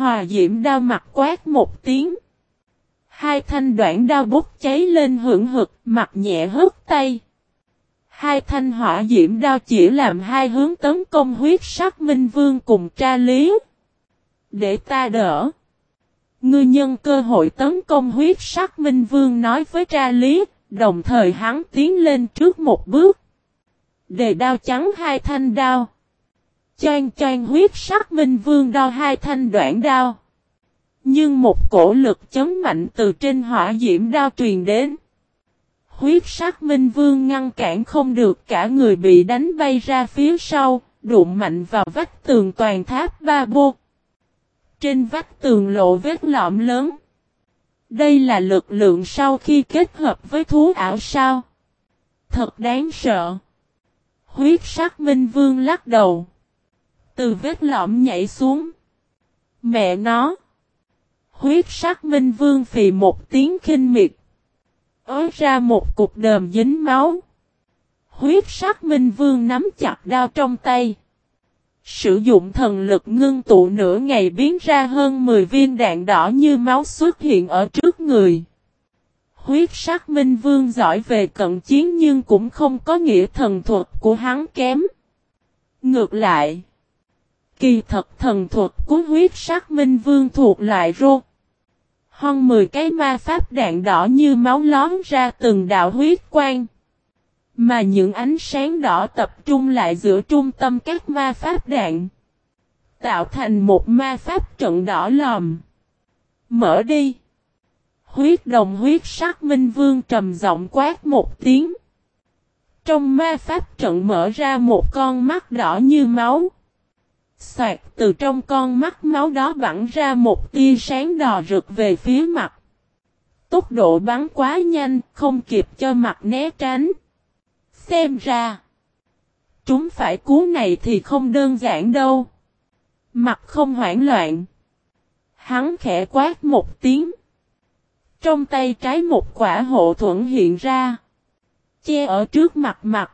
Hòa diễm đao mặt quát một tiếng. Hai thanh đoạn đao bút cháy lên hưởng hực, mặt nhẹ hất tay. Hai thanh hỏa diễm đao chỉ làm hai hướng tấn công huyết sắc minh vương cùng tra lý. Để ta đỡ. Ngư nhân cơ hội tấn công huyết sắc minh vương nói với tra lý, đồng thời hắn tiến lên trước một bước. Đề đao trắng hai thanh đao. Choang choang huyết sắc minh vương đo hai thanh đoạn đao. Nhưng một cổ lực chấn mạnh từ trên hỏa diễm đao truyền đến. Huyết sắc minh vương ngăn cản không được cả người bị đánh bay ra phía sau, đụng mạnh vào vách tường toàn tháp ba bô. Trên vách tường lộ vết lõm lớn. Đây là lực lượng sau khi kết hợp với thú ảo sao. Thật đáng sợ. Huyết sắc minh vương lắc đầu. Từ vết lõm nhảy xuống. Mẹ nó. Huyết sắc minh vương phì một tiếng khinh miệt. Ới ra một cục đờm dính máu. Huyết sắc minh vương nắm chặt đao trong tay. Sử dụng thần lực ngưng tụ nửa ngày biến ra hơn 10 viên đạn đỏ như máu xuất hiện ở trước người. Huyết sắc minh vương giỏi về cận chiến nhưng cũng không có nghĩa thần thuật của hắn kém. Ngược lại, kỳ thật thần thuật của huyết sắc minh vương thuộc loại rô. Hơn 10 cái ma pháp đạn đỏ như máu lón ra từng đạo huyết quang. Mà những ánh sáng đỏ tập trung lại giữa trung tâm các ma pháp đạn. Tạo thành một ma pháp trận đỏ lòm. Mở đi. Huyết đồng huyết sắc minh vương trầm giọng quát một tiếng. Trong ma pháp trận mở ra một con mắt đỏ như máu. Xoạt từ trong con mắt máu đó bắn ra một tia sáng đỏ rực về phía mặt. Tốc độ bắn quá nhanh, không kịp cho mặt né tránh. Xem ra, chúng phải cú này thì không đơn giản đâu. Mặt không hoảng loạn. Hắn khẽ quát một tiếng. Trong tay trái một quả hộ thuẫn hiện ra. Che ở trước mặt mặt.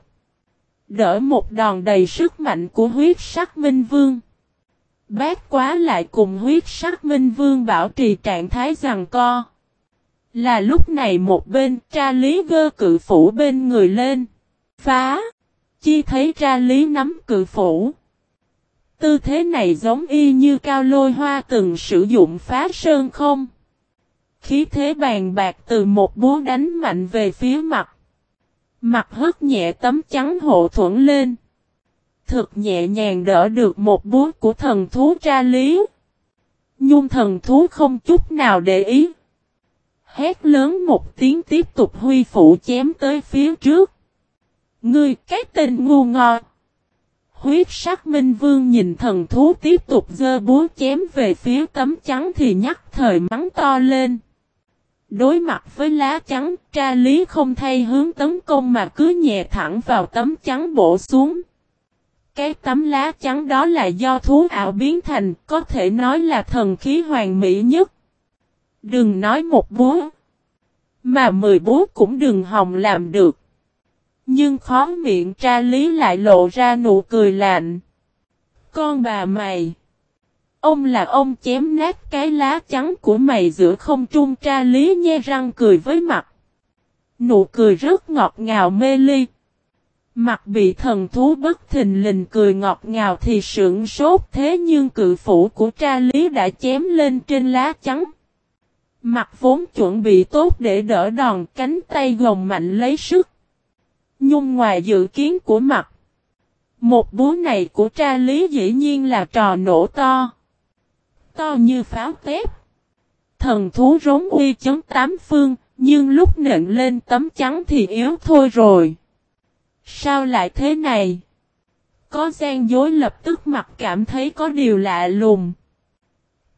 Đỡ một đòn đầy sức mạnh của huyết sắc minh vương. Bát quá lại cùng huyết sắc minh vương bảo trì trạng thái rằng co. Là lúc này một bên tra lý gơ cự phủ bên người lên. Phá. Chi thấy tra lý nắm cự phủ. Tư thế này giống y như cao lôi hoa từng sử dụng phá sơn không. Khí thế bàn bạc từ một búa đánh mạnh về phía mặt. Mặt hất nhẹ tấm trắng hộ thuẫn lên. Thực nhẹ nhàng đỡ được một búa của thần thú tra lý. Nhung thần thú không chút nào để ý. Hét lớn một tiếng tiếp tục huy phụ chém tới phía trước. Ngươi, cái tên ngu ngọt. Huyết sắc minh vương nhìn thần thú tiếp tục dơ búa chém về phía tấm trắng thì nhắc thời mắng to lên. Đối mặt với lá trắng, tra lý không thay hướng tấn công mà cứ nhẹ thẳng vào tấm trắng bổ xuống. Cái tấm lá trắng đó là do thú ảo biến thành, có thể nói là thần khí hoàn mỹ nhất. Đừng nói một búa, mà mười búa cũng đừng hòng làm được. Nhưng khó miệng tra lý lại lộ ra nụ cười lạnh. Con bà mày! Ông là ông chém nát cái lá trắng của mày giữa không trung tra lý nhe răng cười với mặt. Nụ cười rất ngọt ngào mê ly. Mặt bị thần thú bất thình lình cười ngọt ngào thì sưởng sốt thế nhưng cự phủ của tra lý đã chém lên trên lá trắng. Mặt vốn chuẩn bị tốt để đỡ đòn cánh tay gồng mạnh lấy sức. Nhung ngoài dự kiến của mặt. Một búa này của tra lý dĩ nhiên là trò nổ to to như pháo tép. Thần thú rốn uy chấn tám phương, nhưng lúc nện lên tấm trắng thì yếu thôi rồi. Sao lại thế này? Có gian dối lập tức mặt cảm thấy có điều lạ lùng.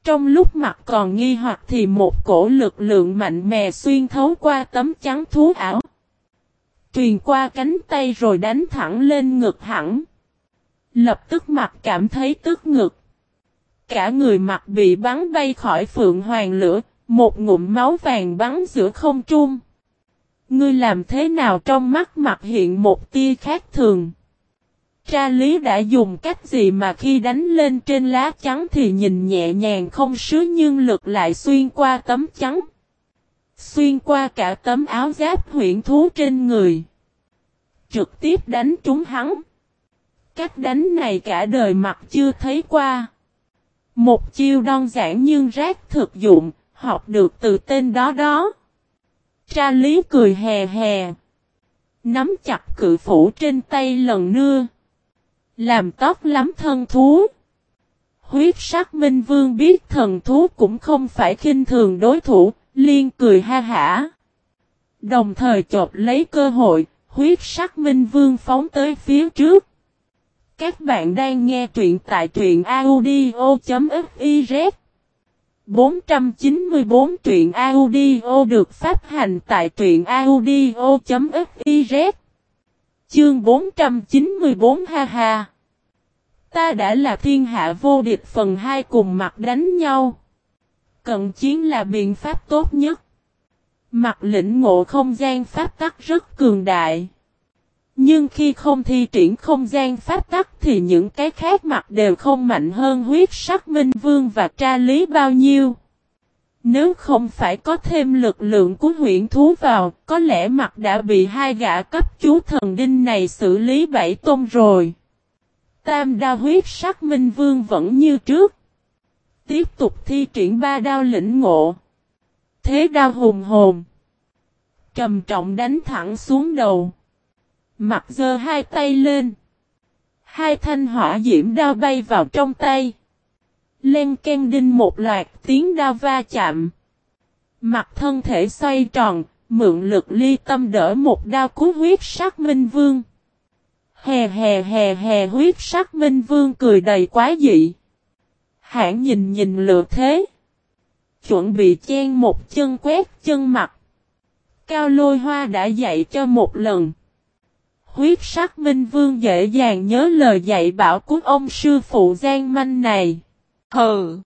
Trong lúc mặt còn nghi hoặc thì một cổ lực lượng mạnh mẽ xuyên thấu qua tấm trắng thú ảo. Truyền qua cánh tay rồi đánh thẳng lên ngực hẳn. Lập tức mặt cảm thấy tức ngực cả người mặt bị bắn bay khỏi phượng hoàng lửa, một ngụm máu vàng bắn giữa không trung. Ngươi làm thế nào trong mắt mặt hiện một tia khác thường? Tra lý đã dùng cách gì mà khi đánh lên trên lá trắng thì nhìn nhẹ nhàng không sứ nhưng lực lại xuyên qua tấm trắng. Xuyên qua cả tấm áo giáp huyện thú trên người. Trực tiếp đánh trúng hắn. Cách đánh này cả đời mặt chưa thấy qua. Một chiêu đơn giản nhưng rác thực dụng, học được từ tên đó đó. Tra lý cười hè hè. Nắm chặt cự phủ trên tay lần nưa Làm tóc lắm thân thú. Huyết sắc minh vương biết thần thú cũng không phải khinh thường đối thủ, liên cười ha hả. Đồng thời chộp lấy cơ hội, huyết sắc minh vương phóng tới phía trước. Các bạn đang nghe truyện tại truyện audio.fiz 494 truyện audio được phát hành tại truyện audio.fiz Chương 494 ha ha Ta đã là thiên hạ vô địch phần 2 cùng mặt đánh nhau. Cận chiến là biện pháp tốt nhất. Mặt lĩnh ngộ không gian pháp tắc rất cường đại. Nhưng khi không thi triển không gian pháp tắc thì những cái khác mặt đều không mạnh hơn huyết sắc minh vương và tra lý bao nhiêu. Nếu không phải có thêm lực lượng của huyện thú vào, có lẽ mặt đã bị hai gã cấp chú thần đinh này xử lý bảy tôn rồi. Tam đao huyết sắc minh vương vẫn như trước. Tiếp tục thi triển ba đao lĩnh ngộ. Thế đao hùng hồn. Trầm trọng đánh thẳng xuống đầu. Mặt giơ hai tay lên. Hai thanh hỏa diễm đao bay vào trong tay. Len ken đinh một loạt tiếng đao va chạm. Mặt thân thể xoay tròn, mượn lực ly tâm đỡ một đao cú huyết sắc minh vương. Hè hè hè hè huyết sắc minh vương cười đầy quá dị. Hãng nhìn nhìn lựa thế. Chuẩn bị chen một chân quét chân mặt. Cao lôi hoa đã dạy cho một lần. Huyết sắc minh vương dễ dàng nhớ lời dạy bảo của ông sư phụ gian manh này. Hừ!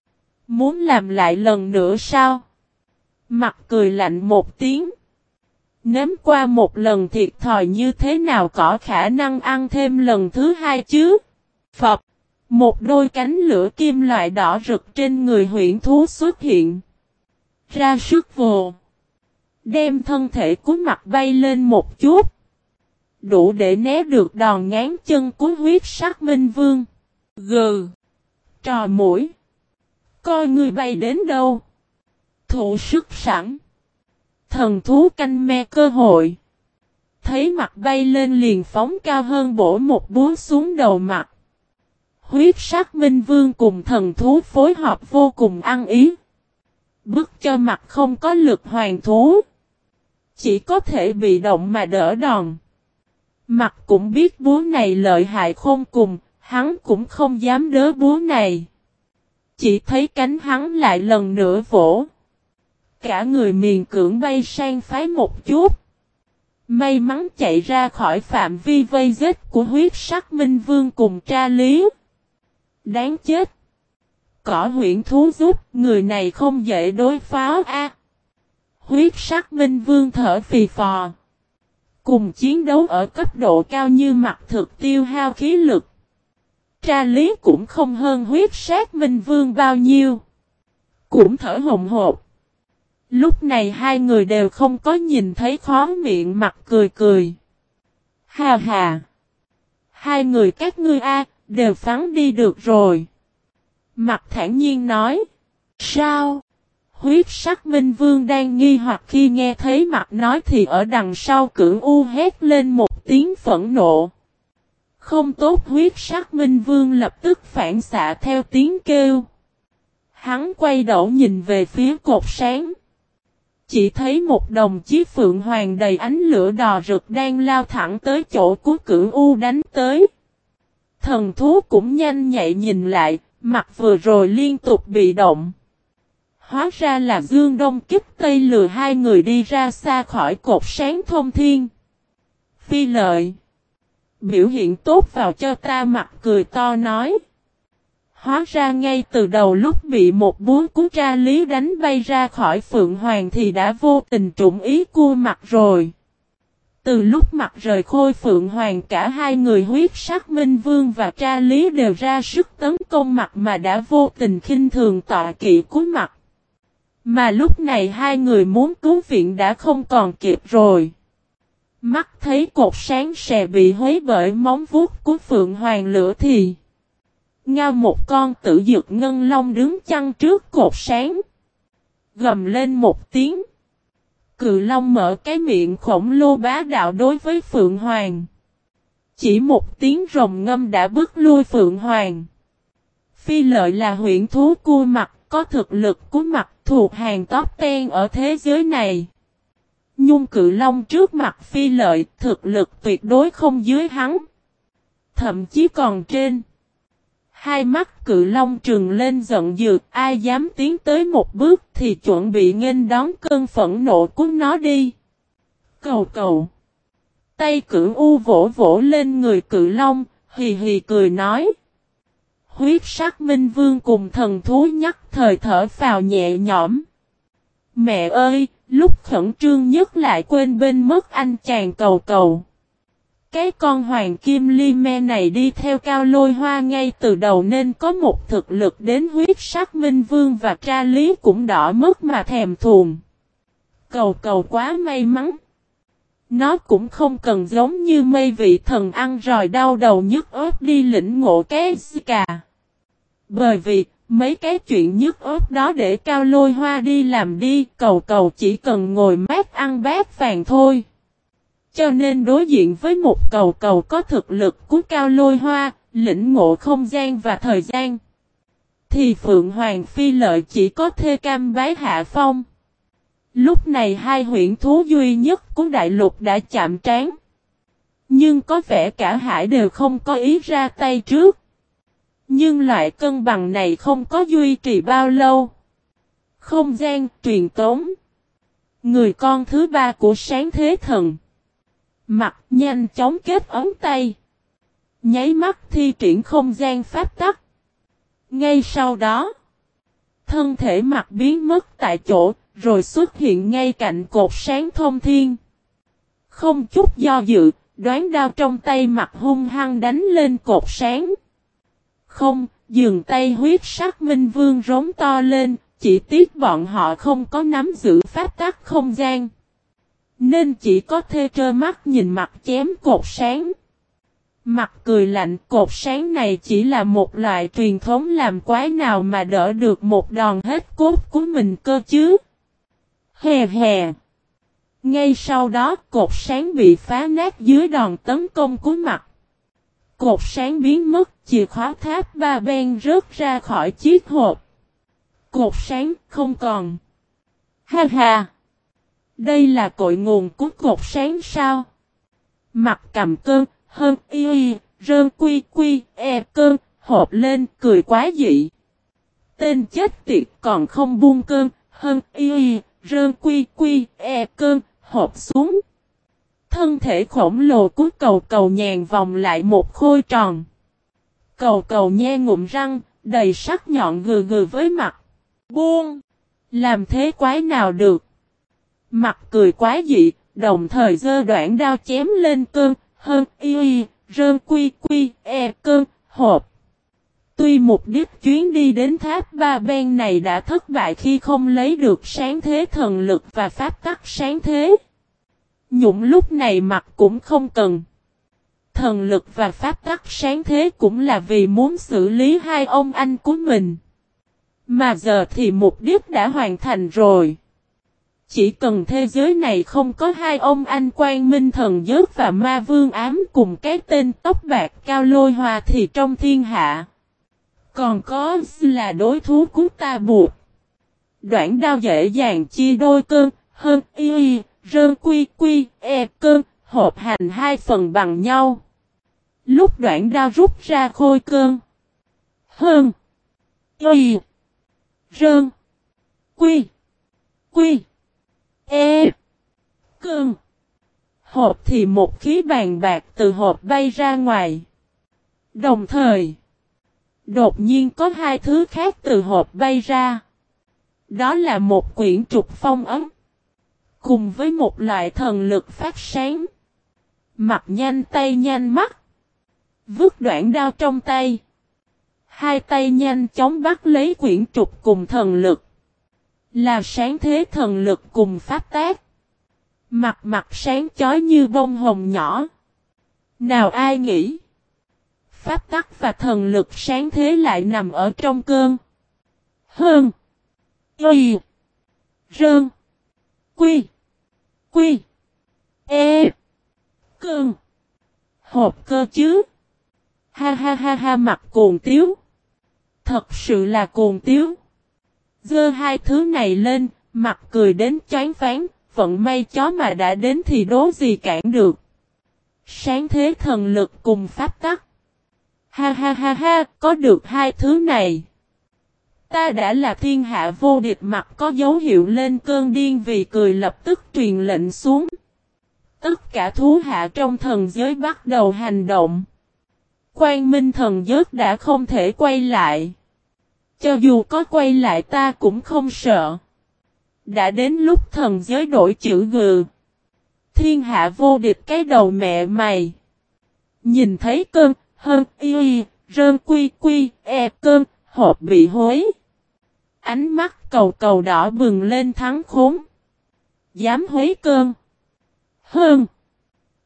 Muốn làm lại lần nữa sao? Mặt cười lạnh một tiếng. Nếm qua một lần thiệt thòi như thế nào có khả năng ăn thêm lần thứ hai chứ? Phật! Một đôi cánh lửa kim loại đỏ rực trên người huyện thú xuất hiện. Ra sức vồ. Đem thân thể của mặt bay lên một chút. Đủ để né được đòn ngán chân của huyết sắc minh vương. Gừ. Trò mũi. Coi người bay đến đâu. Thủ sức sẵn. Thần thú canh me cơ hội. Thấy mặt bay lên liền phóng cao hơn bổ một búa xuống đầu mặt. Huyết sắc minh vương cùng thần thú phối hợp vô cùng ăn ý. bước cho mặt không có lực hoàn thú. Chỉ có thể bị động mà đỡ đòn. Mặt cũng biết búa này lợi hại không cùng, hắn cũng không dám đỡ búa này. Chỉ thấy cánh hắn lại lần nữa vỗ. Cả người miền cưỡng bay sang phái một chút. May mắn chạy ra khỏi phạm vi vây giết của huyết sắc minh vương cùng tra lý. Đáng chết. Cỏ huyện thú giúp, người này không dễ đối phó a. Huyết sắc minh vương thở phì phò. Cùng chiến đấu ở cấp độ cao như mặt thực tiêu hao khí lực. Tra lý cũng không hơn huyết sát minh vương bao nhiêu. Cũng thở hồng hộp. Lúc này hai người đều không có nhìn thấy khó miệng mặt cười cười. Hà hà. Hai người các ngươi a, đều phán đi được rồi. Mặt thản nhiên nói. Sao? Huyết sắc minh vương đang nghi hoặc khi nghe thấy mặt nói thì ở đằng sau Cửu u hét lên một tiếng phẫn nộ. Không tốt huyết sắc minh vương lập tức phản xạ theo tiếng kêu. Hắn quay đầu nhìn về phía cột sáng. Chỉ thấy một đồng chí phượng hoàng đầy ánh lửa đỏ rực đang lao thẳng tới chỗ của cửu U đánh tới. Thần thú cũng nhanh nhạy nhìn lại, mặt vừa rồi liên tục bị động. Hóa ra là Dương Đông kích Tây lừa hai người đi ra xa khỏi cột sáng thông thiên. Phi lợi. Biểu hiện tốt vào cho ta mặt cười to nói. Hóa ra ngay từ đầu lúc bị một búa cú tra lý đánh bay ra khỏi Phượng Hoàng thì đã vô tình trụng ý cua mặt rồi. Từ lúc mặt rời khôi phượng hoàng cả hai người huyết sắc minh vương và tra lý đều ra sức tấn công mặt mà đã vô tình khinh thường tọa kỵ của mặt. Mà lúc này hai người muốn cứu viện đã không còn kịp rồi. Mắt thấy cột sáng sẽ bị hối bởi móng vuốt của phượng hoàng lửa thì. Ngao một con tử dược ngân long đứng chăn trước cột sáng. Gầm lên một tiếng. Cự long mở cái miệng khổng lồ bá đạo đối với Phượng Hoàng. Chỉ một tiếng rồng ngâm đã bước lui Phượng Hoàng. Phi lợi là huyện thú cua mặt, có thực lực của mặt thuộc hàng top ten ở thế giới này. Nhung cự long trước mặt phi lợi, thực lực tuyệt đối không dưới hắn. Thậm chí còn trên. Hai mắt cự long trừng lên giận dữ, ai dám tiến tới một bước thì chuẩn bị nghênh đón cơn phẫn nộ của nó đi. Cầu cầu. Tay cự u vỗ vỗ lên người cự long, hì hì cười nói. Huyết sắc minh vương cùng thần thú nhắc thời thở phào nhẹ nhõm. Mẹ ơi, lúc khẩn trương nhất lại quên bên mất anh chàng cầu cầu. Cái con hoàng kim ly me này đi theo cao lôi hoa ngay từ đầu nên có một thực lực đến huyết sắc minh vương và tra lý cũng đỏ mất mà thèm thuồng. Cầu cầu quá may mắn. Nó cũng không cần giống như mây vị thần ăn rồi đau đầu nhức ớt đi lĩnh ngộ cái cả. Bởi vì, mấy cái chuyện nhức ớt đó để cao lôi hoa đi làm đi, cầu cầu chỉ cần ngồi mát ăn bát vàng thôi. Cho nên đối diện với một cầu cầu có thực lực của cao lôi hoa, lĩnh ngộ không gian và thời gian. Thì Phượng Hoàng Phi Lợi chỉ có thê cam bái hạ phong. Lúc này hai huyện thú duy nhất của đại lục đã chạm trán. Nhưng có vẻ cả hải đều không có ý ra tay trước. Nhưng loại cân bằng này không có duy trì bao lâu. Không gian truyền tống. Người con thứ ba của sáng thế thần. Mặt nhanh chóng kết ống tay. Nháy mắt thi triển không gian pháp tắc. Ngay sau đó. Thân thể mặt biến mất tại chỗ. Rồi xuất hiện ngay cạnh cột sáng thông thiên. Không chút do dự. Đoán đao trong tay mặt hung hăng đánh lên cột sáng. Không, dừng tay huyết sắc minh vương rống to lên, chỉ tiếc bọn họ không có nắm giữ pháp tắc không gian. Nên chỉ có thê trơ mắt nhìn mặt chém cột sáng. Mặt cười lạnh cột sáng này chỉ là một loại truyền thống làm quái nào mà đỡ được một đòn hết cốt của mình cơ chứ. Hè hè. Ngay sau đó cột sáng bị phá nát dưới đòn tấn công của mặt. Cột sáng biến mất, chìa khóa tháp ba ben rớt ra khỏi chiếc hộp. Cột sáng không còn. Ha ha! Đây là cội nguồn của cột sáng sao? Mặt cầm cơn, hơn y y, rơn quy quy, e cơn, hộp lên, cười quá dị. Tên chết tiệt còn không buông cơn, hơn y y, rơn quy quy, e cơn, hộp xuống. Thân thể khổng lồ của cầu cầu nhàn vòng lại một khôi tròn. Cầu cầu nhe ngụm răng, đầy sắc nhọn gừ gừ với mặt. Buông! Làm thế quái nào được? Mặt cười quá dị, đồng thời dơ đoạn đao chém lên cơn, hơn y y, rơn quy quy, e cơn, hộp. Tuy mục đích chuyến đi đến tháp ba ben này đã thất bại khi không lấy được sáng thế thần lực và pháp tắc sáng thế. Nhũng lúc này mặt cũng không cần. Thần lực và pháp tắc sáng thế cũng là vì muốn xử lý hai ông anh của mình. Mà giờ thì mục đích đã hoàn thành rồi. Chỉ cần thế giới này không có hai ông anh quan minh thần giớt và ma vương ám cùng cái tên tóc bạc cao lôi hoa thì trong thiên hạ. Còn có là đối thú của ta buộc. Đoạn đao dễ dàng chia đôi cơn, hơn y y, rơn quy quy, e cơn, hộp hành hai phần bằng nhau. Lúc đoạn đao rút ra khôi cơn. Hơn. Y. Rơn. Quy. Quy. E. Cơn. Hộp thì một khí bàn bạc từ hộp bay ra ngoài. Đồng thời. Đột nhiên có hai thứ khác từ hộp bay ra. Đó là một quyển trục phong ấm. Cùng với một loại thần lực phát sáng. Mặt nhanh tay nhanh mắt. Vứt đoạn đao trong tay. Hai tay nhanh chóng bắt lấy quyển trục cùng thần lực. Là sáng thế thần lực cùng pháp tác. Mặt mặt sáng chói như bông hồng nhỏ. Nào ai nghĩ. Pháp tắc và thần lực sáng thế lại nằm ở trong cơn. Hơn. Y. Rơn. Quy. Quy. E. Cơn. Hộp cơ chứ. Ha ha ha ha mặt cuồng tiếu. Thật sự là cuồng tiếu. Dơ hai thứ này lên, mặt cười đến chán phán, vận may chó mà đã đến thì đố gì cản được. Sáng thế thần lực cùng pháp tắc. Ha ha ha ha, có được hai thứ này. Ta đã là thiên hạ vô địch mặt có dấu hiệu lên cơn điên vì cười lập tức truyền lệnh xuống. Tất cả thú hạ trong thần giới bắt đầu hành động. Quang minh thần giới đã không thể quay lại. Cho dù có quay lại ta cũng không sợ. Đã đến lúc thần giới đổi chữ gừ. Thiên hạ vô địch cái đầu mẹ mày. Nhìn thấy cơn, hơn, y, rơn quy quy, e cơm, hộp bị hối. Ánh mắt cầu cầu đỏ bừng lên thắng khốn. Dám hối cơn. Hơn.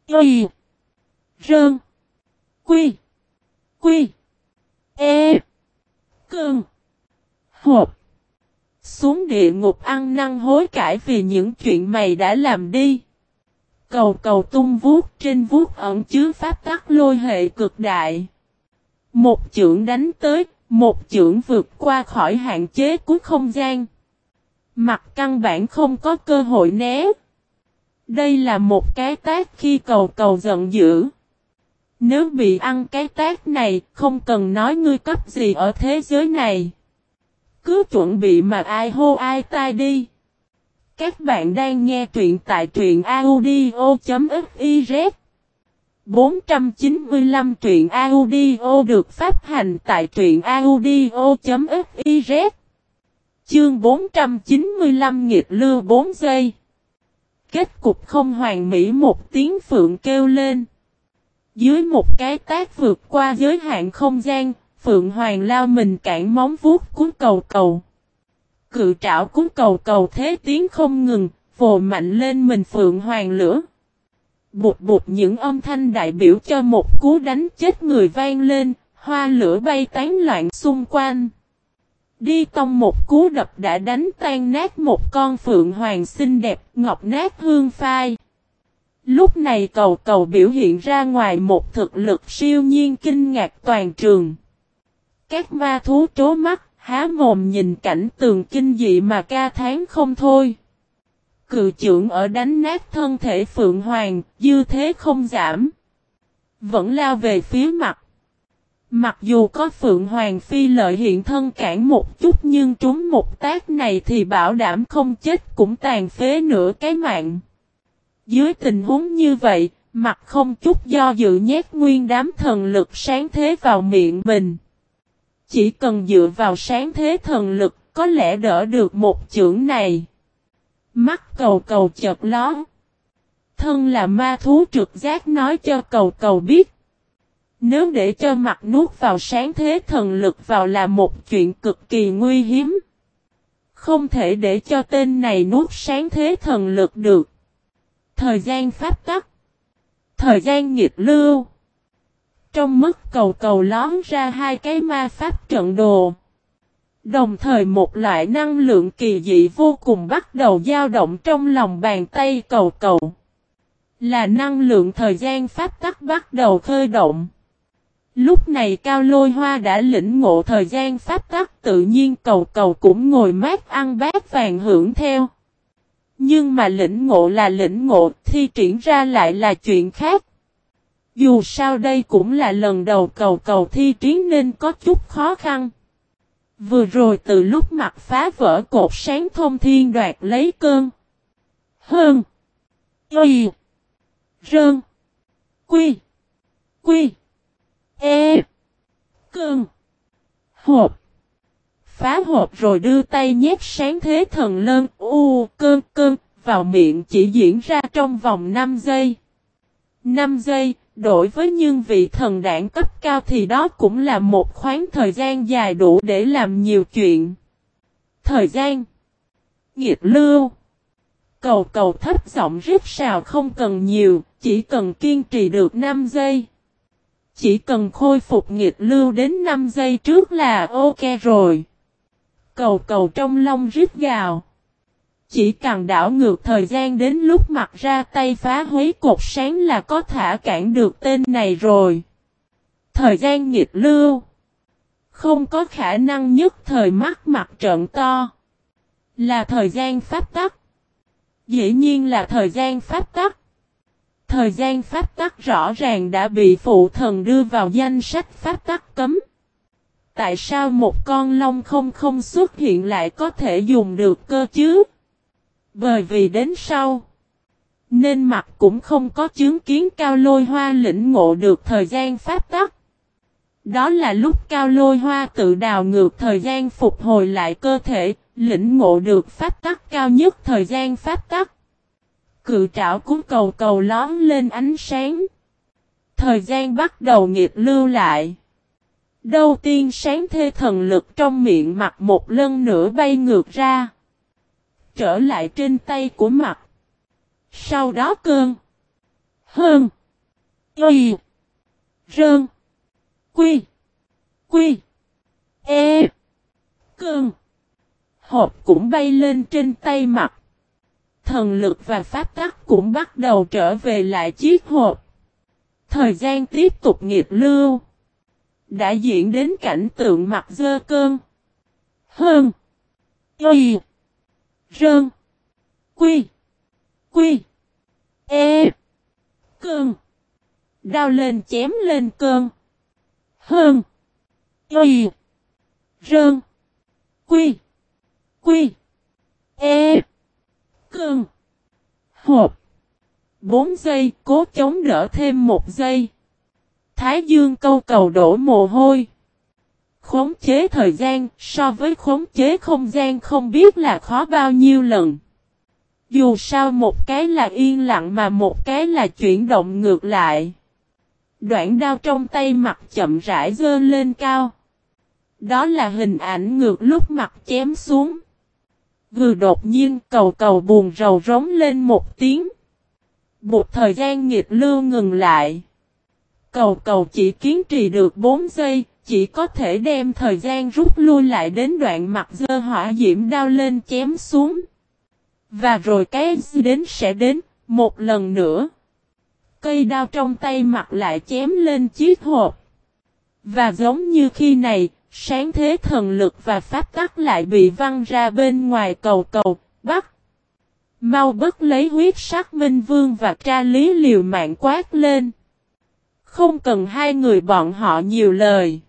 Y. Rơn. Quy. Quy. E. Cơm. Hộp. Xuống địa ngục ăn năn hối cải vì những chuyện mày đã làm đi. Cầu cầu tung vuốt trên vuốt ẩn chứa pháp tắc lôi hệ cực đại. Một chưởng đánh tới, một chưởng vượt qua khỏi hạn chế của không gian. Mặt căn bản không có cơ hội né. Đây là một cái tác khi cầu cầu giận dữ. Nếu bị ăn cái tác này, không cần nói ngươi cấp gì ở thế giới này. Cứ chuẩn bị mà ai hô ai tai đi. Các bạn đang nghe truyện tại truyện audio.fiz 495 truyện audio được phát hành tại truyện audio.fiz Chương 495 nghiệt lưu 4 giây. Kết cục không hoàn mỹ một tiếng phượng kêu lên. Dưới một cái tác vượt qua giới hạn không gian, Phượng Hoàng lao mình cản móng vuốt cuốn cầu cầu. Cự trảo cúng cầu cầu thế tiếng không ngừng Vồ mạnh lên mình Phượng Hoàng lửa Bụt bụt những âm thanh đại biểu cho một cú đánh chết người vang lên, hoa lửa bay tán loạn xung quanh. Đi tông một cú đập đã đánh tan nát một con phượng hoàng xinh đẹp, ngọc nát hương phai. Lúc này cầu cầu biểu hiện ra ngoài một thực lực siêu nhiên kinh ngạc toàn trường. Các ma thú trố mắt, há mồm nhìn cảnh tường kinh dị mà ca tháng không thôi. Cự trưởng ở đánh nát thân thể Phượng Hoàng, dư thế không giảm. Vẫn lao về phía mặt. Mặc dù có Phượng Hoàng phi lợi hiện thân cản một chút nhưng trúng một tác này thì bảo đảm không chết cũng tàn phế nửa cái mạng. Dưới tình huống như vậy, mặt không chút do dự nhét nguyên đám thần lực sáng thế vào miệng mình. Chỉ cần dựa vào sáng thế thần lực, có lẽ đỡ được một chưởng này. Mắt cầu cầu chợt ló. Thân là ma thú trực giác nói cho cầu cầu biết. Nếu để cho mặt nuốt vào sáng thế thần lực vào là một chuyện cực kỳ nguy hiếm. Không thể để cho tên này nuốt sáng thế thần lực được. Thời gian pháp tắc. Thời gian nghịch lưu. Trong mức cầu cầu lón ra hai cái ma pháp trận đồ. Đồng thời một loại năng lượng kỳ dị vô cùng bắt đầu dao động trong lòng bàn tay cầu cầu. Là năng lượng thời gian pháp tắc bắt đầu khơi động. Lúc này Cao Lôi Hoa đã lĩnh ngộ thời gian pháp tắc tự nhiên cầu cầu cũng ngồi mát ăn bát vàng hưởng theo. Nhưng mà lĩnh ngộ là lĩnh ngộ, thi triển ra lại là chuyện khác. Dù sao đây cũng là lần đầu cầu cầu thi triển nên có chút khó khăn. Vừa rồi từ lúc mặt phá vỡ cột sáng thông thiên đoạt lấy cơn. Hơn. Y. Rơn. Quy. Quy. E. Cơn. Hộp. Phá hộp rồi đưa tay nhét sáng thế thần lơn u cơn cơn vào miệng chỉ diễn ra trong vòng 5 giây. 5 giây, Đối với nhân vị thần đảng cấp cao thì đó cũng là một khoáng thời gian dài đủ để làm nhiều chuyện. Thời gian Nghiệt lưu Cầu cầu thấp giọng rít sào không cần nhiều, chỉ cần kiên trì được 5 giây. Chỉ cần khôi phục nghiệt lưu đến 5 giây trước là ok rồi. Cầu cầu trong lông rít gào. Chỉ cần đảo ngược thời gian đến lúc mặt ra tay phá huế cột sáng là có thả cản được tên này rồi. Thời gian nghịch lưu. Không có khả năng nhất thời mắt mặt trận to. Là thời gian pháp tắc. Dĩ nhiên là thời gian pháp tắc. Thời gian pháp tắc rõ ràng đã bị phụ thần đưa vào danh sách pháp tắc cấm. Tại sao một con long không không xuất hiện lại có thể dùng được cơ chứ? Bởi vì đến sau. Nên mặt cũng không có chứng kiến cao lôi hoa lĩnh ngộ được thời gian pháp tắc. Đó là lúc cao lôi hoa tự đào ngược thời gian phục hồi lại cơ thể, lĩnh ngộ được pháp tắc cao nhất thời gian pháp tắc. Cự trảo cuốn cầu cầu lón lên ánh sáng. Thời gian bắt đầu nghiệp lưu lại. Đầu tiên sáng thê thần lực trong miệng mặt một lần nữa bay ngược ra trở lại trên tay của mặt. Sau đó cơn. Hơn. Y. Rơn. Quy. Quy. E. Cơn. Hộp cũng bay lên trên tay mặt. Thần lực và pháp tắc cũng bắt đầu trở về lại chiếc hộp. Thời gian tiếp tục nghiệp lưu. Đã diễn đến cảnh tượng mặt dơ cơn. Hơn. Y. Rơn. Quy. Quy. E. Cơn. Đao lên chém lên cơn. Hơn. Y. Rơn. Quy. Quy. E. Cơn. Hộp. 4 giây, cố chống đỡ thêm một giây. Thái dương câu cầu đổ mồ hôi. Khống chế thời gian so với khống chế không gian không biết là khó bao nhiêu lần. Dù sao một cái là yên lặng mà một cái là chuyển động ngược lại. Đoạn đao trong tay mặt chậm rãi dơ lên cao. Đó là hình ảnh ngược lúc mặt chém xuống. Vừa đột nhiên cầu cầu buồn rầu rống lên một tiếng. Một thời gian nghiệt lưu ngừng lại. Cầu cầu chỉ kiến trì được 4 giây, chỉ có thể đem thời gian rút lui lại đến đoạn mặt dơ hỏa diễm đao lên chém xuống. Và rồi cái đến sẽ đến, một lần nữa. Cây đao trong tay mặt lại chém lên chiếc hộp. Và giống như khi này, sáng thế thần lực và pháp tắc lại bị văng ra bên ngoài cầu cầu, bắt. Mau bất lấy huyết sắc minh vương và tra lý liều mạng quát lên. Không cần hai người bọn họ nhiều lời.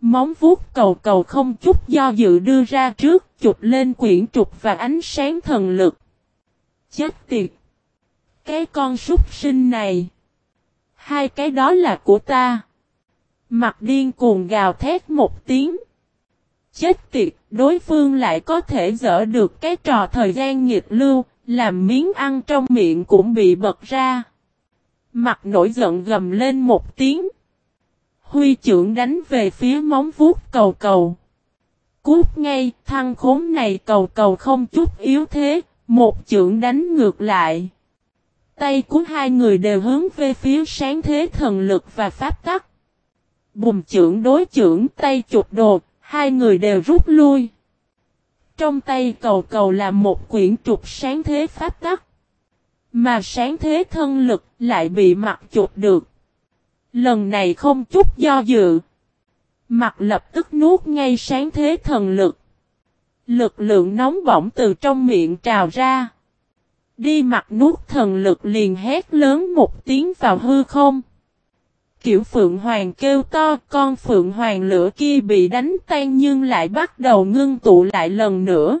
Móng vuốt cầu cầu không chút do dự đưa ra trước, chụp lên quyển trục và ánh sáng thần lực. Chết tiệt! Cái con súc sinh này! Hai cái đó là của ta! Mặt điên cuồng gào thét một tiếng. Chết tiệt, đối phương lại có thể dỡ được cái trò thời gian nghiệt lưu, làm miếng ăn trong miệng cũng bị bật ra. Mặt nổi giận gầm lên một tiếng. Huy trưởng đánh về phía móng vuốt cầu cầu. Cút ngay, thăng khốn này cầu cầu không chút yếu thế, một trưởng đánh ngược lại. Tay của hai người đều hướng về phía sáng thế thần lực và pháp tắc. Bùm trưởng đối trưởng tay chụp đột hai người đều rút lui. Trong tay cầu cầu là một quyển trục sáng thế pháp tắc. Mà sáng thế thân lực lại bị mặt chụp được. Lần này không chút do dự. Mặt lập tức nuốt ngay sáng thế thần lực. Lực lượng nóng bỏng từ trong miệng trào ra. Đi mặt nuốt thần lực liền hét lớn một tiếng vào hư không. Kiểu Phượng Hoàng kêu to con Phượng Hoàng lửa kia bị đánh tan nhưng lại bắt đầu ngưng tụ lại lần nữa.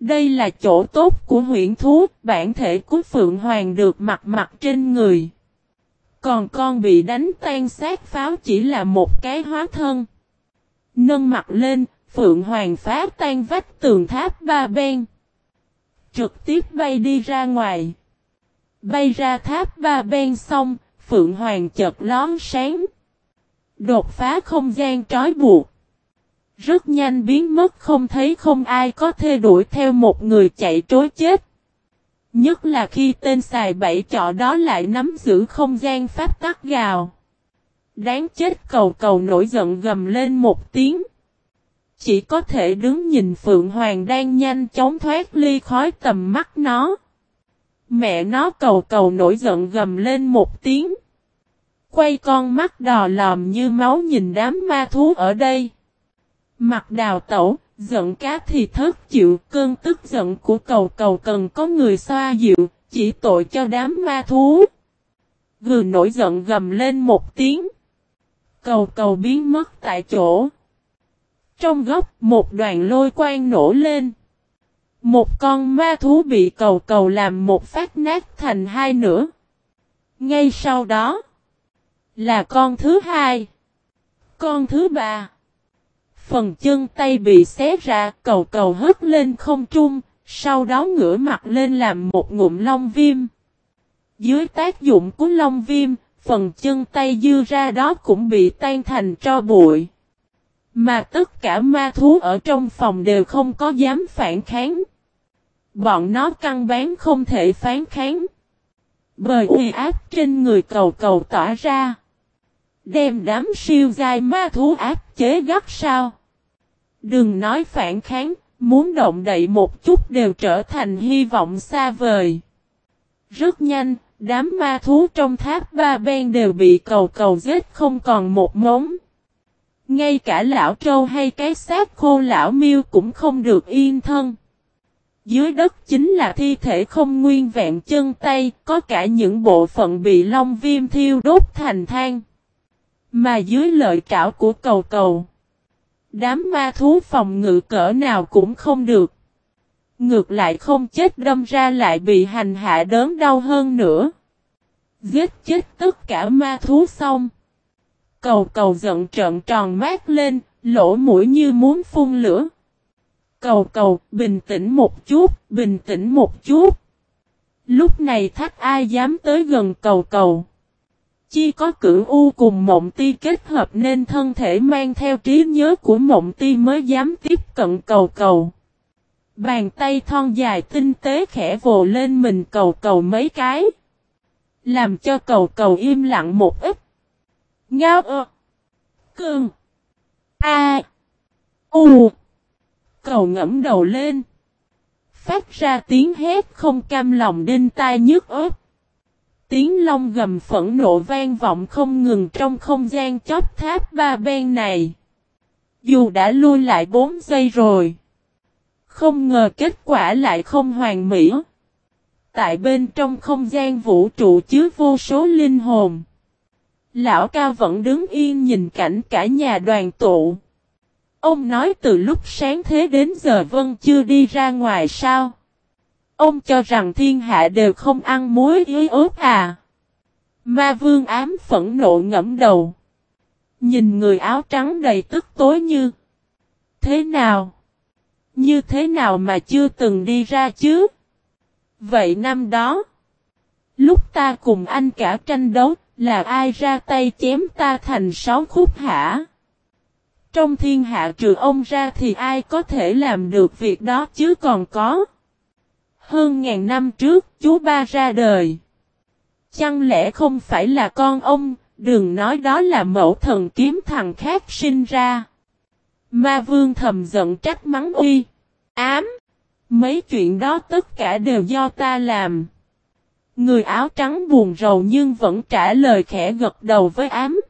Đây là chỗ tốt của huyện thú, bản thể của Phượng Hoàng được mặt mặt trên người. Còn con bị đánh tan sát pháo chỉ là một cái hóa thân. Nâng mặt lên, Phượng Hoàng phá tan vách tường tháp ba bên. Trực tiếp bay đi ra ngoài. Bay ra tháp ba bên xong, Phượng Hoàng chợt lón sáng. Đột phá không gian trói buộc. Rất nhanh biến mất không thấy không ai có thể đuổi theo một người chạy trối chết. Nhất là khi tên xài bảy trọ đó lại nắm giữ không gian pháp tắc gào. Đáng chết cầu cầu nổi giận gầm lên một tiếng. Chỉ có thể đứng nhìn Phượng Hoàng đang nhanh chóng thoát ly khói tầm mắt nó. Mẹ nó cầu cầu nổi giận gầm lên một tiếng. Quay con mắt đò lòm như máu nhìn đám ma thú ở đây. Mặt đào tẩu, giận cá thì thất chịu cơn tức giận của cầu cầu cần có người xoa dịu, chỉ tội cho đám ma thú. Gừ nổi giận gầm lên một tiếng. Cầu cầu biến mất tại chỗ. Trong góc, một đoàn lôi quang nổ lên. Một con ma thú bị cầu cầu làm một phát nát thành hai nửa. Ngay sau đó, là con thứ hai. Con thứ ba. Phần chân tay bị xé ra, cầu cầu hất lên không trung, sau đó ngửa mặt lên làm một ngụm long viêm. Dưới tác dụng của long viêm, phần chân tay dư ra đó cũng bị tan thành tro bụi. Mà tất cả ma thú ở trong phòng đều không có dám phản kháng. Bọn nó căn bán không thể phản kháng. Bởi uy áp trên người cầu cầu tỏa ra. Đem đám siêu dai ma thú áp chế gắt sao. Đừng nói phản kháng, muốn động đậy một chút đều trở thành hy vọng xa vời. Rất nhanh, đám ma thú trong tháp ba ben đều bị cầu cầu giết không còn một mống. Ngay cả lão trâu hay cái xác khô lão miêu cũng không được yên thân. Dưới đất chính là thi thể không nguyên vẹn chân tay, có cả những bộ phận bị long viêm thiêu đốt thành than. Mà dưới lợi trảo của cầu cầu, đám ma thú phòng ngự cỡ nào cũng không được. Ngược lại không chết đâm ra lại bị hành hạ đớn đau hơn nữa. Giết chết tất cả ma thú xong. Cầu cầu giận trợn tròn mát lên, lỗ mũi như muốn phun lửa. Cầu cầu, bình tĩnh một chút, bình tĩnh một chút. Lúc này thách ai dám tới gần cầu cầu. Chi có cửu U cùng mộng ti kết hợp nên thân thể mang theo trí nhớ của mộng ti mới dám tiếp cận cầu cầu. Bàn tay thon dài tinh tế khẽ vồ lên mình cầu cầu mấy cái. Làm cho cầu cầu im lặng một ít. Ngao ơ. Cương. A. U. Cầu ngẫm đầu lên. Phát ra tiếng hét không cam lòng đinh tai nhức ớt. Tiếng long gầm phẫn nộ vang vọng không ngừng trong không gian chóp tháp ba bên này. Dù đã lui lại 4 giây rồi. Không ngờ kết quả lại không hoàn mỹ. Tại bên trong không gian vũ trụ chứa vô số linh hồn. Lão ca vẫn đứng yên nhìn cảnh cả nhà đoàn tụ. Ông nói từ lúc sáng thế đến giờ Vân chưa đi ra ngoài sao. Ông cho rằng thiên hạ đều không ăn muối yếu ớt à. Ma vương ám phẫn nộ ngẫm đầu. Nhìn người áo trắng đầy tức tối như. Thế nào? Như thế nào mà chưa từng đi ra chứ? Vậy năm đó. Lúc ta cùng anh cả tranh đấu, là ai ra tay chém ta thành sáu khúc hả? Trong thiên hạ trừ ông ra thì ai có thể làm được việc đó chứ còn có. Hơn ngàn năm trước, chú ba ra đời. Chẳng lẽ không phải là con ông, đừng nói đó là mẫu thần kiếm thằng khác sinh ra. Ma vương thầm giận trách mắng uy. Ám! Mấy chuyện đó tất cả đều do ta làm. Người áo trắng buồn rầu nhưng vẫn trả lời khẽ gật đầu với ám.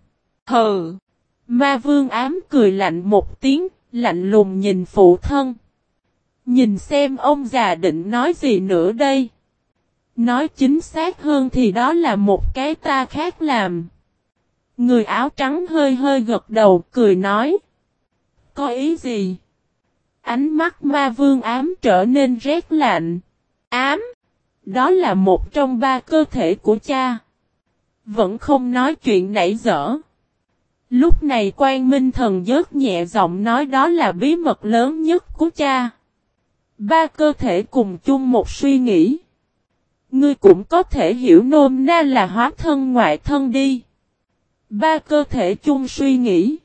Hừ! Ma vương ám cười lạnh một tiếng, lạnh lùng nhìn phụ thân. Nhìn xem ông già định nói gì nữa đây. Nói chính xác hơn thì đó là một cái ta khác làm. Người áo trắng hơi hơi gật đầu, cười nói. Có ý gì? Ánh mắt ma vương ám trở nên rét lạnh. Ám! Đó là một trong ba cơ thể của cha. Vẫn không nói chuyện nảy dở. Lúc này quan minh thần dớt nhẹ giọng nói đó là bí mật lớn nhất của cha. Ba cơ thể cùng chung một suy nghĩ. Ngươi cũng có thể hiểu nôm na là hóa thân ngoại thân đi. Ba cơ thể chung suy nghĩ.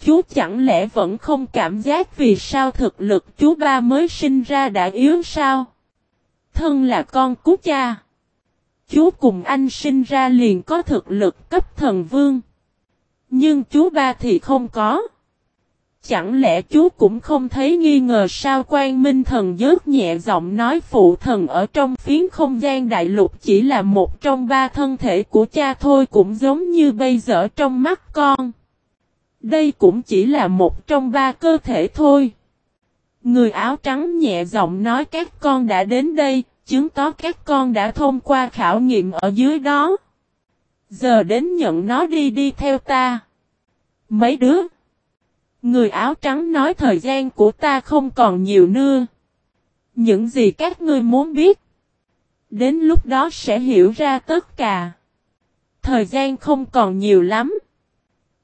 Chú chẳng lẽ vẫn không cảm giác vì sao thực lực chú ba mới sinh ra đã yếu sao? Thân là con cú cha. Chú cùng anh sinh ra liền có thực lực cấp thần vương. Nhưng chú ba thì không có. Chẳng lẽ chú cũng không thấy nghi ngờ sao quan minh thần dớt nhẹ giọng nói phụ thần ở trong phiến không gian đại lục chỉ là một trong ba thân thể của cha thôi cũng giống như bây giờ trong mắt con. Đây cũng chỉ là một trong ba cơ thể thôi. Người áo trắng nhẹ giọng nói các con đã đến đây, chứng tỏ các con đã thông qua khảo nghiệm ở dưới đó. Giờ đến nhận nó đi đi theo ta. Mấy đứa. Người áo trắng nói thời gian của ta không còn nhiều nữa. Những gì các ngươi muốn biết. Đến lúc đó sẽ hiểu ra tất cả. Thời gian không còn nhiều lắm.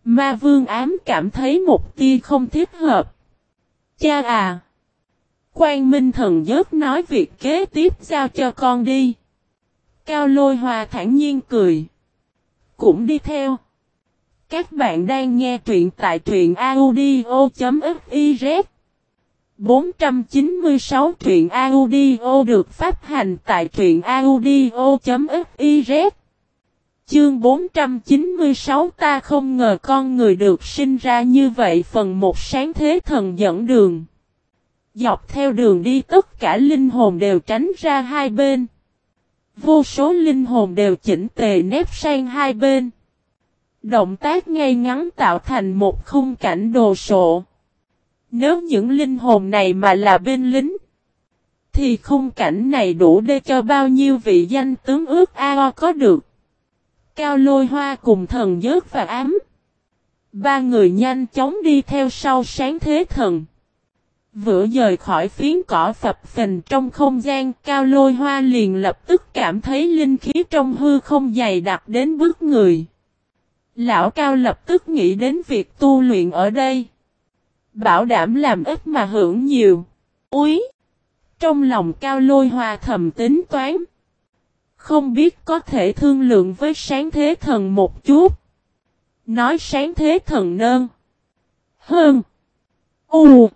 Ma vương ám cảm thấy một tia không thích hợp. Cha à! Quan Minh Thần Giớt nói việc kế tiếp giao cho con đi. Cao lôi hoa thản nhiên cười. Cũng đi theo. Các bạn đang nghe truyện tại truyện audio.fiz 496 truyện audio được phát hành tại truyện audio.fiz Chương 496 ta không ngờ con người được sinh ra như vậy phần một sáng thế thần dẫn đường. Dọc theo đường đi tất cả linh hồn đều tránh ra hai bên. Vô số linh hồn đều chỉnh tề nếp sang hai bên. Động tác ngay ngắn tạo thành một khung cảnh đồ sộ. Nếu những linh hồn này mà là binh lính, thì khung cảnh này đủ để cho bao nhiêu vị danh tướng ước ao có được. Cao lôi hoa cùng thần giớt và ám. Ba người nhanh chóng đi theo sau sáng thế thần. Vừa rời khỏi phiến cỏ phập phình trong không gian, cao lôi hoa liền lập tức cảm thấy linh khí trong hư không dày đặc đến bước người. Lão cao lập tức nghĩ đến việc tu luyện ở đây. Bảo đảm làm ít mà hưởng nhiều. Úi! Trong lòng cao lôi hoa thầm tính toán. Không biết có thể thương lượng với sáng thế thần một chút. Nói sáng thế thần nơn. Hơn. U.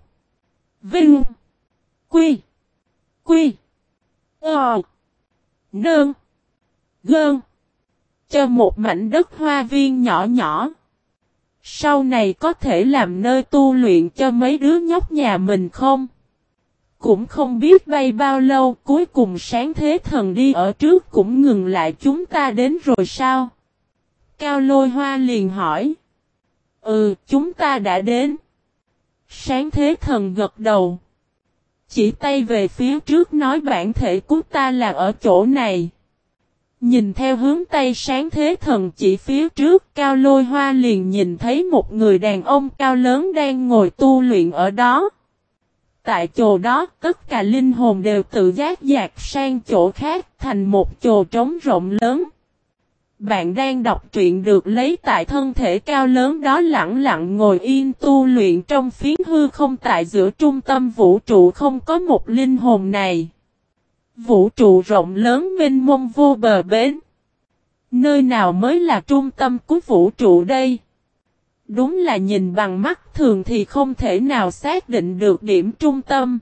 Vinh. Quy. Quy. Ờ. Nơn. Gơn. Cho một mảnh đất hoa viên nhỏ nhỏ. Sau này có thể làm nơi tu luyện cho mấy đứa nhóc nhà mình không? Cũng không biết bay bao lâu cuối cùng sáng thế thần đi ở trước cũng ngừng lại chúng ta đến rồi sao? Cao lôi hoa liền hỏi. Ừ, chúng ta đã đến. Sáng thế thần gật đầu. Chỉ tay về phía trước nói bản thể của ta là ở chỗ này. Nhìn theo hướng tay sáng thế thần chỉ phía trước, cao lôi hoa liền nhìn thấy một người đàn ông cao lớn đang ngồi tu luyện ở đó. Tại chỗ đó, tất cả linh hồn đều tự giác dạt sang chỗ khác thành một chỗ trống rộng lớn. Bạn đang đọc truyện được lấy tại thân thể cao lớn đó lặng lặng ngồi yên tu luyện trong phiến hư không tại giữa trung tâm vũ trụ không có một linh hồn này. Vũ trụ rộng lớn mênh mông vô bờ bến. Nơi nào mới là trung tâm của vũ trụ đây? Đúng là nhìn bằng mắt thường thì không thể nào xác định được điểm trung tâm.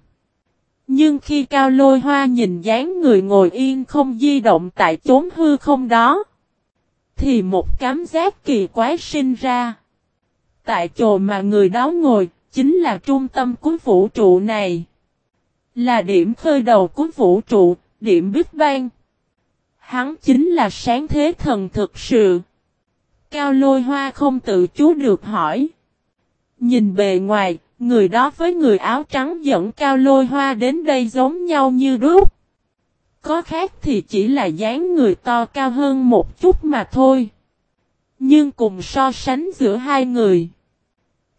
Nhưng khi cao lôi hoa nhìn dáng người ngồi yên không di động tại chốn hư không đó. Thì một cảm giác kỳ quái sinh ra. Tại chỗ mà người đó ngồi, chính là trung tâm của vũ trụ này. Là điểm khơi đầu của vũ trụ, điểm Big Bang. Hắn chính là sáng thế thần thực sự. Cao lôi hoa không tự chú được hỏi. Nhìn bề ngoài, người đó với người áo trắng dẫn cao lôi hoa đến đây giống nhau như đúc. Có khác thì chỉ là dáng người to cao hơn một chút mà thôi. Nhưng cùng so sánh giữa hai người.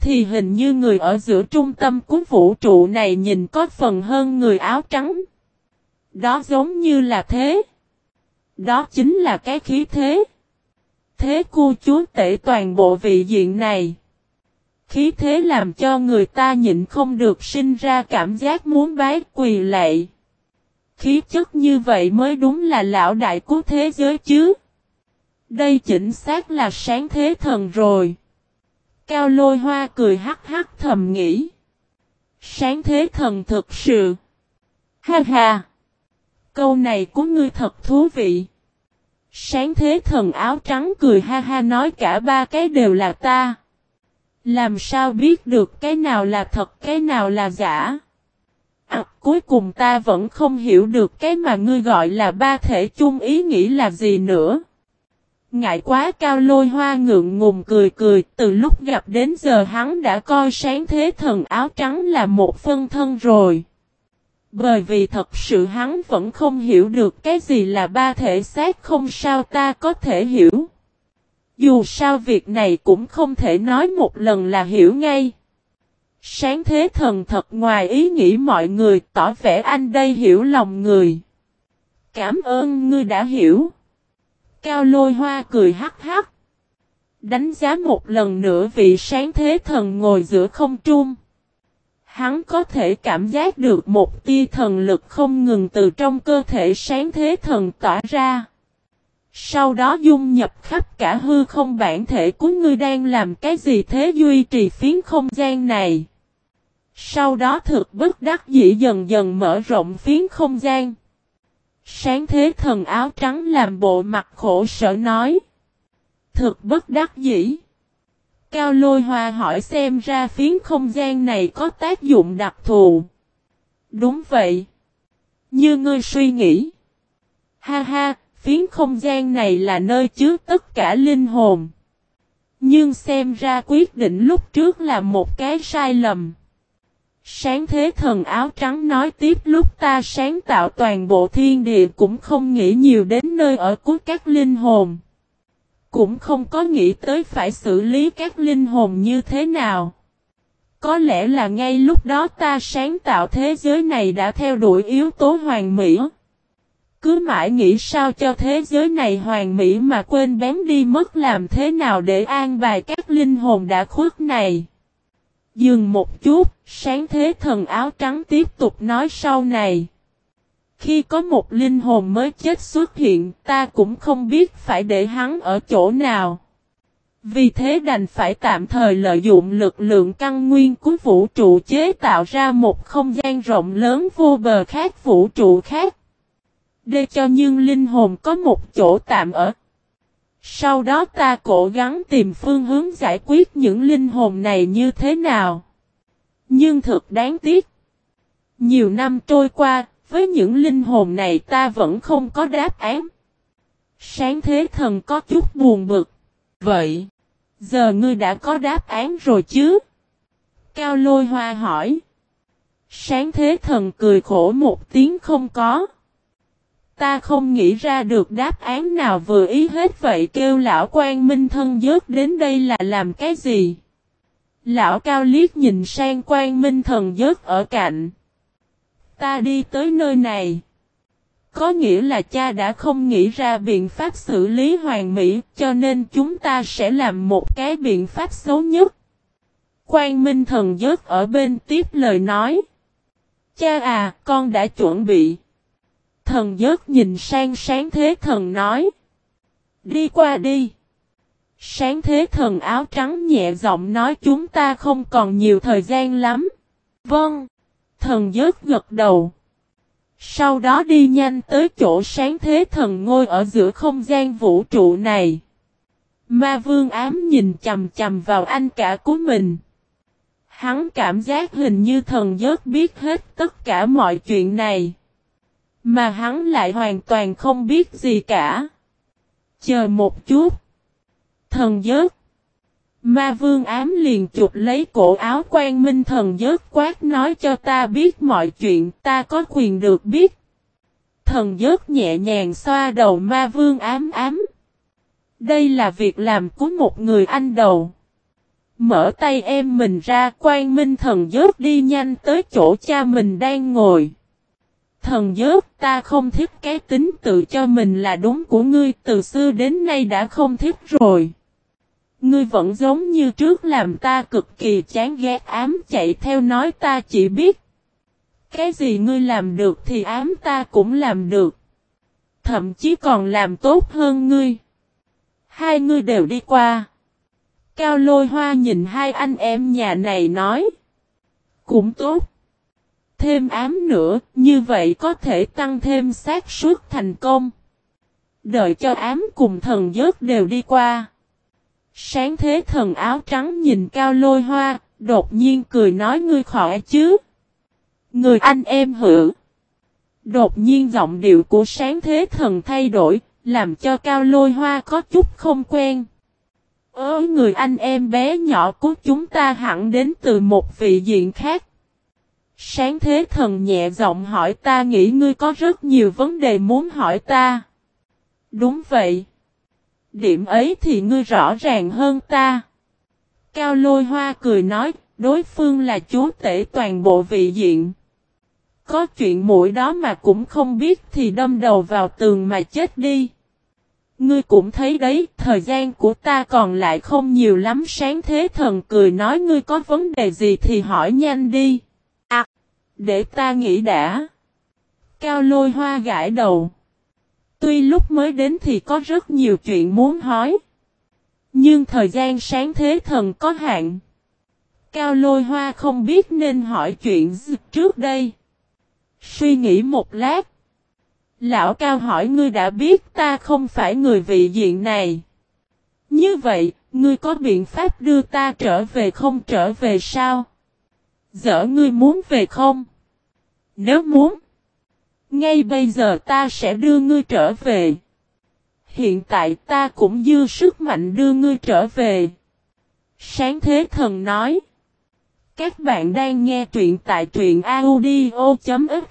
Thì hình như người ở giữa trung tâm của vũ trụ này nhìn có phần hơn người áo trắng. Đó giống như là thế. Đó chính là cái khí thế. Thế cu chúa tể toàn bộ vị diện này. Khí thế làm cho người ta nhịn không được sinh ra cảm giác muốn bái quỳ lạy. khí chất như vậy mới đúng là lão đại của thế giới chứ. Đây chính xác là sáng thế thần rồi. Cao lôi hoa cười hắc hắc thầm nghĩ. Sáng thế thần thực sự. Ha ha. Câu này của ngươi thật thú vị. Sáng thế thần áo trắng cười ha ha nói cả ba cái đều là ta. Làm sao biết được cái nào là thật cái nào là giả? À, cuối cùng ta vẫn không hiểu được cái mà ngươi gọi là ba thể chung ý nghĩ là gì nữa. Ngại quá cao lôi hoa ngượng ngùng cười cười, từ lúc gặp đến giờ hắn đã coi sáng thế thần áo trắng là một phân thân rồi. Bởi vì thật sự hắn vẫn không hiểu được cái gì là ba thể xác không sao ta có thể hiểu. Dù sao việc này cũng không thể nói một lần là hiểu ngay. Sáng thế thần thật ngoài ý nghĩ mọi người tỏ vẻ anh đây hiểu lòng người. Cảm ơn ngươi đã hiểu. Cao lôi hoa cười hắc hắc. Đánh giá một lần nữa vị sáng thế thần ngồi giữa không trung. Hắn có thể cảm giác được một tia thần lực không ngừng từ trong cơ thể sáng thế thần tỏa ra. Sau đó dung nhập khắp cả hư không bản thể của ngươi đang làm cái gì thế duy trì phiến không gian này. Sau đó thực bất đắc dĩ dần dần mở rộng phiến không gian. Sáng thế thần áo trắng làm bộ mặt khổ sở nói. Thực bất đắc dĩ. Cao lôi hoa hỏi xem ra phiến không gian này có tác dụng đặc thù. Đúng vậy. Như ngươi suy nghĩ. Ha ha, phiến không gian này là nơi chứa tất cả linh hồn. Nhưng xem ra quyết định lúc trước là một cái sai lầm. Sáng thế thần áo trắng nói tiếp lúc ta sáng tạo toàn bộ thiên địa cũng không nghĩ nhiều đến nơi ở của các linh hồn. Cũng không có nghĩ tới phải xử lý các linh hồn như thế nào. Có lẽ là ngay lúc đó ta sáng tạo thế giới này đã theo đuổi yếu tố hoàn mỹ. Cứ mãi nghĩ sao cho thế giới này hoàn mỹ mà quên bén đi mất làm thế nào để an bài các linh hồn đã khuất này. Dừng một chút, sáng thế thần áo trắng tiếp tục nói sau này. Khi có một linh hồn mới chết xuất hiện, ta cũng không biết phải để hắn ở chỗ nào. Vì thế đành phải tạm thời lợi dụng lực lượng căn nguyên của vũ trụ chế tạo ra một không gian rộng lớn vô bờ khác vũ trụ khác. Để cho những linh hồn có một chỗ tạm ở. Sau đó ta cố gắng tìm phương hướng giải quyết những linh hồn này như thế nào. Nhưng thật đáng tiếc. Nhiều năm trôi qua, với những linh hồn này ta vẫn không có đáp án. Sáng thế thần có chút buồn bực. Vậy, giờ ngươi đã có đáp án rồi chứ? Cao lôi hoa hỏi. Sáng thế thần cười khổ một tiếng không có. Ta không nghĩ ra được đáp án nào vừa ý hết vậy kêu lão quan minh thân dớt đến đây là làm cái gì? Lão cao liếc nhìn sang quan minh thần dớt ở cạnh. Ta đi tới nơi này. Có nghĩa là cha đã không nghĩ ra biện pháp xử lý hoàn mỹ cho nên chúng ta sẽ làm một cái biện pháp xấu nhất. Quan Minh Thần dớt ở bên tiếp lời nói. Cha à, con đã chuẩn bị. Thần giớt nhìn sang sáng thế thần nói. Đi qua đi. Sáng thế thần áo trắng nhẹ giọng nói chúng ta không còn nhiều thời gian lắm. Vâng. Thần giớt gật đầu. Sau đó đi nhanh tới chỗ sáng thế thần ngôi ở giữa không gian vũ trụ này. Ma vương ám nhìn chầm chầm vào anh cả của mình. Hắn cảm giác hình như thần giớt biết hết tất cả mọi chuyện này. Mà hắn lại hoàn toàn không biết gì cả. Chờ một chút. Thần giớt. Ma vương ám liền chụp lấy cổ áo quan minh thần giớt quát nói cho ta biết mọi chuyện, ta có quyền được biết. Thần giớt nhẹ nhàng xoa đầu ma vương ám ám. Đây là việc làm của một người anh đầu. Mở tay em mình ra quan minh thần giớt đi nhanh tới chỗ cha mình đang ngồi. Thần giớt ta không thích cái tính tự cho mình là đúng của ngươi, từ xưa đến nay đã không thích rồi. Ngươi vẫn giống như trước làm ta cực kỳ chán ghét, ám chạy theo nói ta chỉ biết. Cái gì ngươi làm được thì ám ta cũng làm được. Thậm chí còn làm tốt hơn ngươi. Hai ngươi đều đi qua. Cao lôi hoa nhìn hai anh em nhà này nói. Cũng tốt. Thêm ám nữa, như vậy có thể tăng thêm xác suất thành công. Đợi cho ám cùng thần giớt đều đi qua. Sáng thế thần áo trắng nhìn cao lôi hoa, đột nhiên cười nói ngươi khỏe chứ. Người anh em hữu. Đột nhiên giọng điệu của sáng thế thần thay đổi, làm cho cao lôi hoa có chút không quen. Ơ người anh em bé nhỏ của chúng ta hẳn đến từ một vị diện khác. Sáng thế thần nhẹ giọng hỏi ta nghĩ ngươi có rất nhiều vấn đề muốn hỏi ta. Đúng vậy. Điểm ấy thì ngươi rõ ràng hơn ta. Cao lôi hoa cười nói, đối phương là chúa tể toàn bộ vị diện. Có chuyện mũi đó mà cũng không biết thì đâm đầu vào tường mà chết đi. Ngươi cũng thấy đấy, thời gian của ta còn lại không nhiều lắm sáng thế thần cười nói ngươi có vấn đề gì thì hỏi nhanh đi. Để ta nghĩ đã. Cao lôi hoa gãi đầu. Tuy lúc mới đến thì có rất nhiều chuyện muốn hỏi. Nhưng thời gian sáng thế thần có hạn. Cao lôi hoa không biết nên hỏi chuyện gì trước đây. Suy nghĩ một lát. Lão Cao hỏi ngươi đã biết ta không phải người vị diện này. Như vậy, ngươi có biện pháp đưa ta trở về không trở về sao? Dở ngươi muốn về không? Nếu muốn, ngay bây giờ ta sẽ đưa ngươi trở về. Hiện tại ta cũng dư sức mạnh đưa ngươi trở về. Sáng thế thần nói. Các bạn đang nghe truyện tại truyện audio.fiz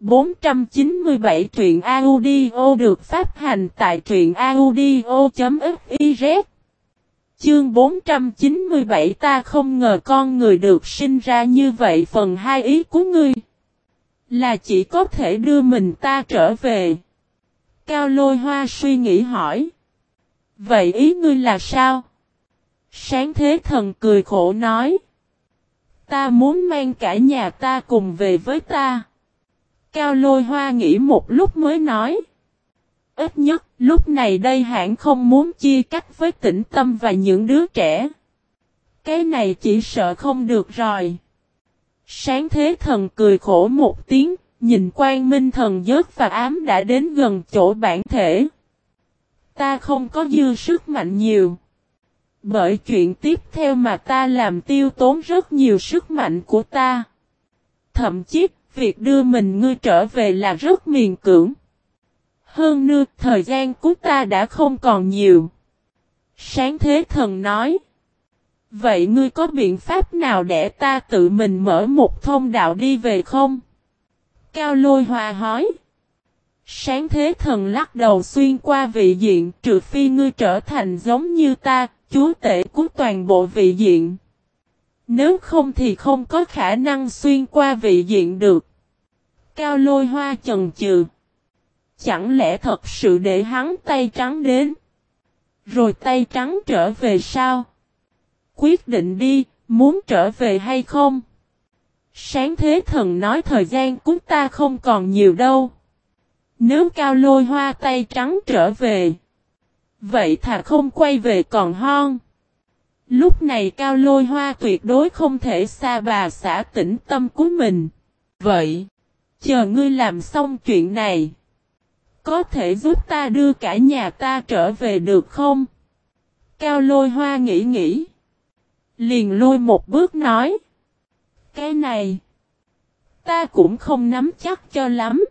497 truyện audio được phát hành tại truyện audio.fiz Chương 497 ta không ngờ con người được sinh ra như vậy phần hai ý của ngươi là chỉ có thể đưa mình ta trở về. Cao lôi hoa suy nghĩ hỏi. Vậy ý ngươi là sao? Sáng thế thần cười khổ nói. Ta muốn mang cả nhà ta cùng về với ta. Cao lôi hoa nghĩ một lúc mới nói. Ít nhất, lúc này đây hãng không muốn chia cách với tĩnh tâm và những đứa trẻ. Cái này chỉ sợ không được rồi. Sáng thế thần cười khổ một tiếng, nhìn quan minh thần giớt và ám đã đến gần chỗ bản thể. Ta không có dư sức mạnh nhiều. Bởi chuyện tiếp theo mà ta làm tiêu tốn rất nhiều sức mạnh của ta. Thậm chí, việc đưa mình ngươi trở về là rất miền cưỡng. Hơn nữa, thời gian của ta đã không còn nhiều. Sáng thế thần nói. Vậy ngươi có biện pháp nào để ta tự mình mở một thông đạo đi về không? Cao lôi hòa hỏi. Sáng thế thần lắc đầu xuyên qua vị diện trừ phi ngươi trở thành giống như ta, chúa tể của toàn bộ vị diện. Nếu không thì không có khả năng xuyên qua vị diện được. Cao lôi hoa chần chừ. Chẳng lẽ thật sự để hắn tay trắng đến? Rồi tay trắng trở về sao? Quyết định đi, muốn trở về hay không? Sáng thế thần nói thời gian của ta không còn nhiều đâu. Nếu cao lôi hoa tay trắng trở về. Vậy thà không quay về còn hon. Lúc này cao lôi hoa tuyệt đối không thể xa bà xã tĩnh tâm của mình. Vậy, chờ ngươi làm xong chuyện này. Có thể giúp ta đưa cả nhà ta trở về được không? Cao lôi hoa nghĩ nghĩ. Liền lôi một bước nói. Cái này. Ta cũng không nắm chắc cho lắm.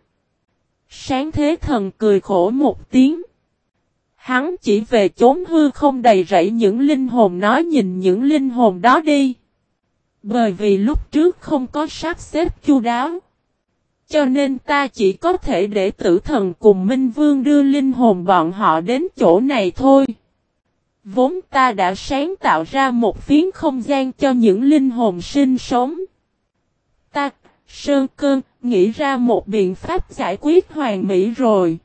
Sáng thế thần cười khổ một tiếng. Hắn chỉ về chốn hư không đầy rẫy những linh hồn nói nhìn những linh hồn đó đi. Bởi vì lúc trước không có sắp xếp chu đáo. Cho nên ta chỉ có thể để tử thần cùng Minh Vương đưa linh hồn bọn họ đến chỗ này thôi. Vốn ta đã sáng tạo ra một phiến không gian cho những linh hồn sinh sống. Ta, Sơn Cơn, nghĩ ra một biện pháp giải quyết hoàn mỹ rồi.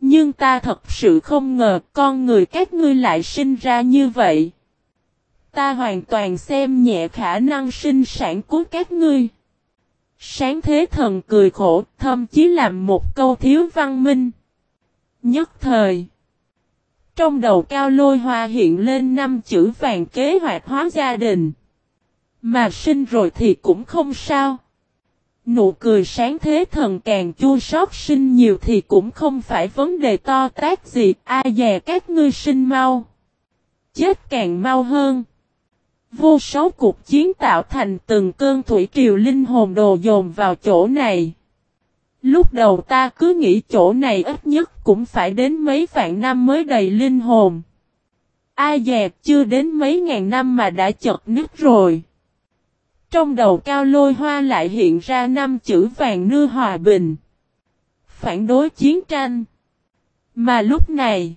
Nhưng ta thật sự không ngờ con người các ngươi lại sinh ra như vậy. Ta hoàn toàn xem nhẹ khả năng sinh sản của các ngươi. Sáng thế thần cười khổ, thậm chí làm một câu thiếu văn minh. Nhất thời. Trong đầu cao lôi hoa hiện lên năm chữ vàng kế hoạch hóa gia đình. Mà sinh rồi thì cũng không sao. Nụ cười sáng thế thần càng chua sót sinh nhiều thì cũng không phải vấn đề to tác gì, ai dè các ngươi sinh mau. Chết càng mau hơn. Vô số cuộc chiến tạo thành từng cơn thủy triều linh hồn đồ dồn vào chỗ này. Lúc đầu ta cứ nghĩ chỗ này ít nhất cũng phải đến mấy vạn năm mới đầy linh hồn. Ai dè chưa đến mấy ngàn năm mà đã chật nứt rồi. Trong đầu cao lôi hoa lại hiện ra năm chữ vàng nưa hòa bình. Phản đối chiến tranh. Mà lúc này,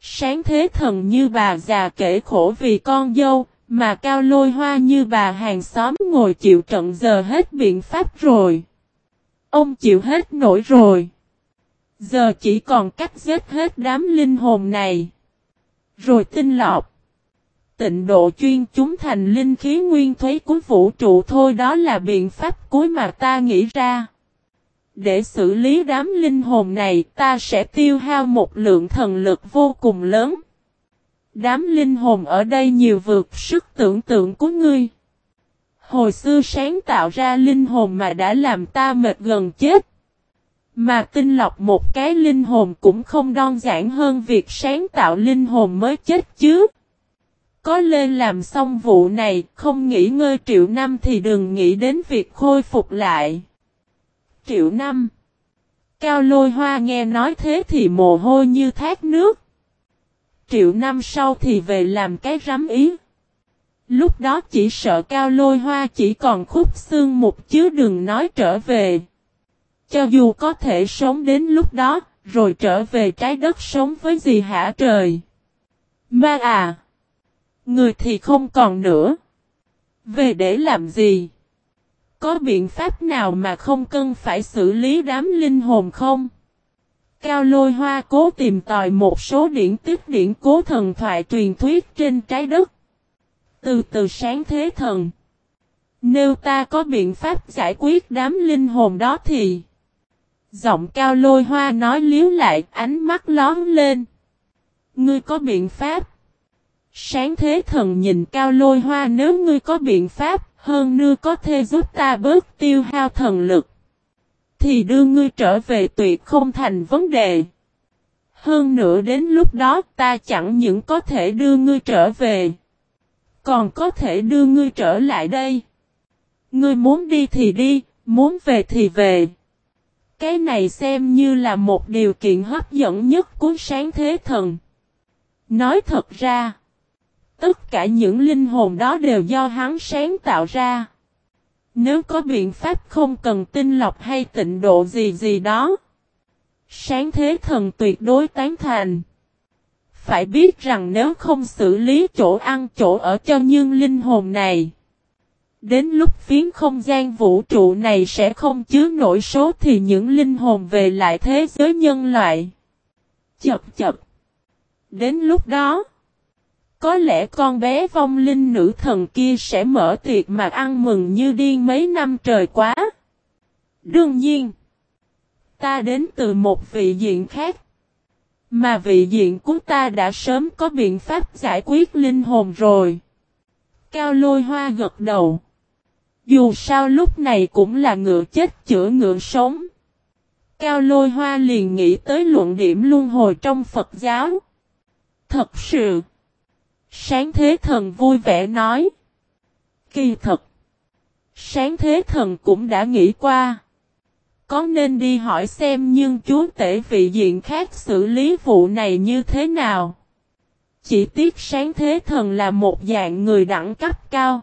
sáng thế thần như bà già kể khổ vì con dâu, mà cao lôi hoa như bà hàng xóm ngồi chịu trận giờ hết biện pháp rồi. Ông chịu hết nổi rồi. Giờ chỉ còn cách giết hết đám linh hồn này. Rồi tinh lọc. Tịnh độ chuyên chúng thành linh khí nguyên thuế của vũ trụ thôi đó là biện pháp cuối mà ta nghĩ ra. Để xử lý đám linh hồn này ta sẽ tiêu hao một lượng thần lực vô cùng lớn. Đám linh hồn ở đây nhiều vượt sức tưởng tượng của ngươi. Hồi xưa sáng tạo ra linh hồn mà đã làm ta mệt gần chết. Mà tinh lọc một cái linh hồn cũng không đơn giản hơn việc sáng tạo linh hồn mới chết chứ. Có lên làm xong vụ này, không nghỉ ngơi triệu năm thì đừng nghĩ đến việc khôi phục lại. Triệu năm Cao lôi hoa nghe nói thế thì mồ hôi như thác nước. Triệu năm sau thì về làm cái rắm ý. Lúc đó chỉ sợ cao lôi hoa chỉ còn khúc xương một chứ đừng nói trở về. Cho dù có thể sống đến lúc đó, rồi trở về trái đất sống với gì hả trời. Ma à! Người thì không còn nữa. Về để làm gì? Có biện pháp nào mà không cần phải xử lý đám linh hồn không? Cao lôi hoa cố tìm tòi một số điển tích điển cố thần thoại truyền thuyết trên trái đất. Từ từ sáng thế thần. Nếu ta có biện pháp giải quyết đám linh hồn đó thì... Giọng cao lôi hoa nói liếu lại ánh mắt lón lên. Ngươi có biện pháp. Sáng thế thần nhìn cao lôi hoa nếu ngươi có biện pháp, hơn nữa có thể giúp ta bớt tiêu hao thần lực. Thì đưa ngươi trở về tuyệt không thành vấn đề. Hơn nữa đến lúc đó ta chẳng những có thể đưa ngươi trở về. Còn có thể đưa ngươi trở lại đây. Ngươi muốn đi thì đi, muốn về thì về. Cái này xem như là một điều kiện hấp dẫn nhất của sáng thế thần. Nói thật ra. Tất cả những linh hồn đó đều do hắn sáng tạo ra. Nếu có biện pháp không cần tinh lọc hay tịnh độ gì gì đó. Sáng thế thần tuyệt đối tán thành. Phải biết rằng nếu không xử lý chỗ ăn chỗ ở cho những linh hồn này. Đến lúc phiến không gian vũ trụ này sẽ không chứa nổi số thì những linh hồn về lại thế giới nhân loại. Chập chập. Đến lúc đó. Có lẽ con bé vong linh nữ thần kia sẽ mở tiệc mà ăn mừng như điên mấy năm trời quá. Đương nhiên, ta đến từ một vị diện khác. Mà vị diện của ta đã sớm có biện pháp giải quyết linh hồn rồi. Cao lôi hoa gật đầu. Dù sao lúc này cũng là ngựa chết chữa ngựa sống. Cao lôi hoa liền nghĩ tới luận điểm luân hồi trong Phật giáo. Thật sự. Sáng thế thần vui vẻ nói. Kỳ thật. Sáng thế thần cũng đã nghĩ qua. Có nên đi hỏi xem nhưng chúa tể vị diện khác xử lý vụ này như thế nào? Chỉ tiếc sáng thế thần là một dạng người đẳng cấp cao.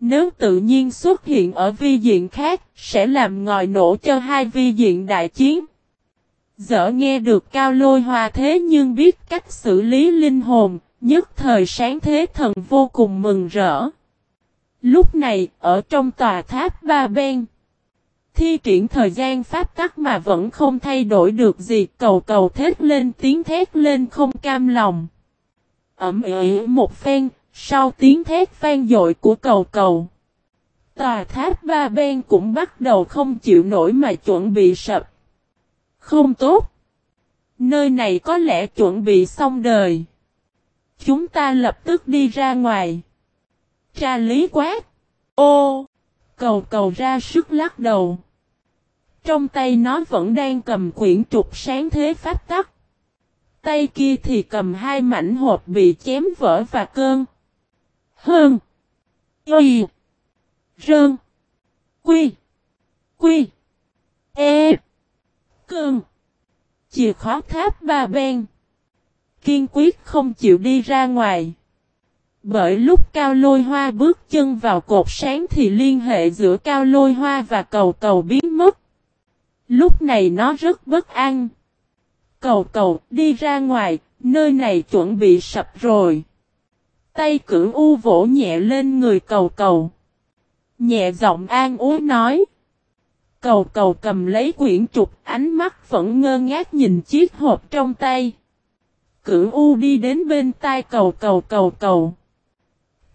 Nếu tự nhiên xuất hiện ở vi diện khác, sẽ làm ngòi nổ cho hai vi diện đại chiến. Dở nghe được cao lôi hòa thế nhưng biết cách xử lý linh hồn, Nhất thời sáng thế thần vô cùng mừng rỡ. Lúc này, ở trong tòa tháp ba ben, thi triển thời gian pháp tắc mà vẫn không thay đổi được gì, cầu cầu thét lên tiếng thét lên không cam lòng. Ẩm ỉ một phen, sau tiếng thét vang dội của cầu cầu. Tòa tháp ba bên cũng bắt đầu không chịu nổi mà chuẩn bị sập. Không tốt. Nơi này có lẽ chuẩn bị xong đời. Chúng ta lập tức đi ra ngoài. Tra lý quát. Ô! Cầu cầu ra sức lắc đầu. Trong tay nó vẫn đang cầm quyển trục sáng thế pháp tắc. Tay kia thì cầm hai mảnh hộp bị chém vỡ và cơn. Hơn. Y. Rơn. Quy. Quy. E. Cơn. Chìa khóa tháp ba bèn. Kiên quyết không chịu đi ra ngoài. Bởi lúc cao lôi hoa bước chân vào cột sáng thì liên hệ giữa cao lôi hoa và cầu cầu biến mất. Lúc này nó rất bất an. Cầu cầu đi ra ngoài, nơi này chuẩn bị sập rồi. Tay cử u vỗ nhẹ lên người cầu cầu. Nhẹ giọng an úi nói. Cầu cầu cầm lấy quyển trục, ánh mắt vẫn ngơ ngác nhìn chiếc hộp trong tay. Cửu U đi đến bên tai cầu cầu cầu cầu.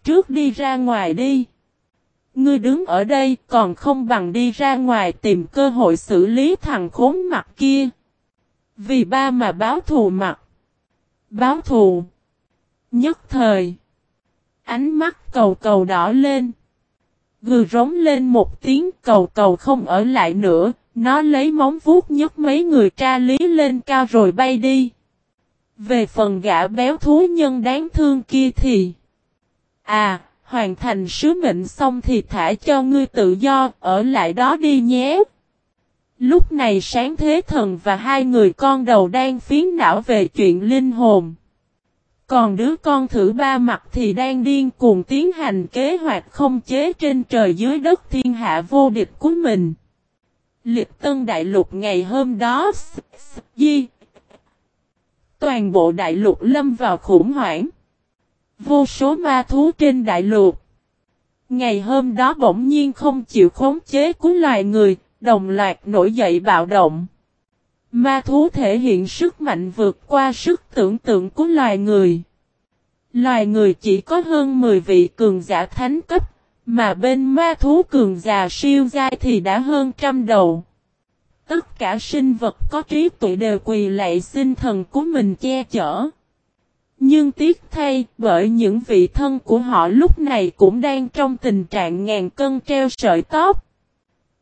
Trước đi ra ngoài đi. Ngươi đứng ở đây, còn không bằng đi ra ngoài tìm cơ hội xử lý thằng khốn mặt kia. Vì ba mà báo thù mặt. Báo thù. Nhất thời. Ánh mắt cầu cầu đỏ lên. Gừ rống lên một tiếng, cầu cầu không ở lại nữa. Nó lấy móng vuốt nhấc mấy người tra lý lên cao rồi bay đi. Về phần gã béo thú nhân đáng thương kia thì. À, hoàn thành sứ mệnh xong thì thả cho ngươi tự do, ở lại đó đi nhé. Lúc này sáng thế thần và hai người con đầu đang phiến não về chuyện linh hồn. Còn đứa con thử ba mặt thì đang điên cuồng tiến hành kế hoạch không chế trên trời dưới đất thiên hạ vô địch của mình. Liệt tân đại lục ngày hôm đó, di, toàn bộ đại lục lâm vào khủng hoảng. Vô số ma thú trên đại lục. Ngày hôm đó bỗng nhiên không chịu khống chế của loài người, đồng loạt nổi dậy bạo động. Ma thú thể hiện sức mạnh vượt qua sức tưởng tượng của loài người. Loài người chỉ có hơn 10 vị cường giả thánh cấp, mà bên ma thú cường giả siêu giai thì đã hơn trăm đầu. Tất cả sinh vật có trí tuệ đều quỳ lạy xin thần của mình che chở. Nhưng tiếc thay, bởi những vị thân của họ lúc này cũng đang trong tình trạng ngàn cân treo sợi tóc.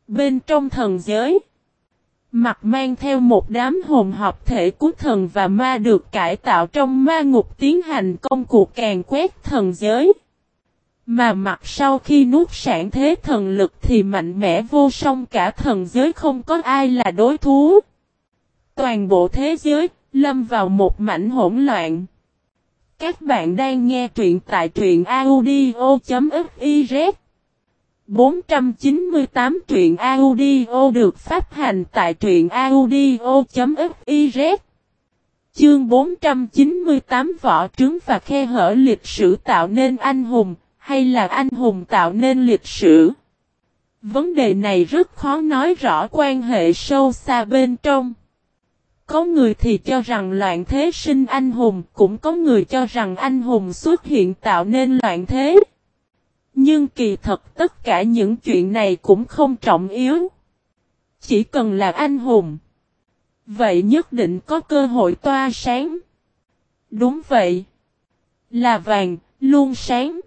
Bên trong thần giới, mặt mang theo một đám hồn hợp thể của thần và ma được cải tạo trong ma ngục tiến hành công cuộc càng quét thần giới. Mà mặt sau khi nuốt sản thế thần lực thì mạnh mẽ vô song cả thần giới không có ai là đối thú. Toàn bộ thế giới, lâm vào một mảnh hỗn loạn. Các bạn đang nghe truyện tại truyện audio.fiz 498 truyện audio được phát hành tại truyện audio.fiz Chương 498 võ trứng và khe hở lịch sử tạo nên anh hùng, hay là anh hùng tạo nên lịch sử? Vấn đề này rất khó nói rõ quan hệ sâu xa bên trong. Có người thì cho rằng loạn thế sinh anh hùng, cũng có người cho rằng anh hùng xuất hiện tạo nên loạn thế. Nhưng kỳ thật tất cả những chuyện này cũng không trọng yếu. Chỉ cần là anh hùng. Vậy nhất định có cơ hội toa sáng. Đúng vậy. Là vàng, luôn sáng.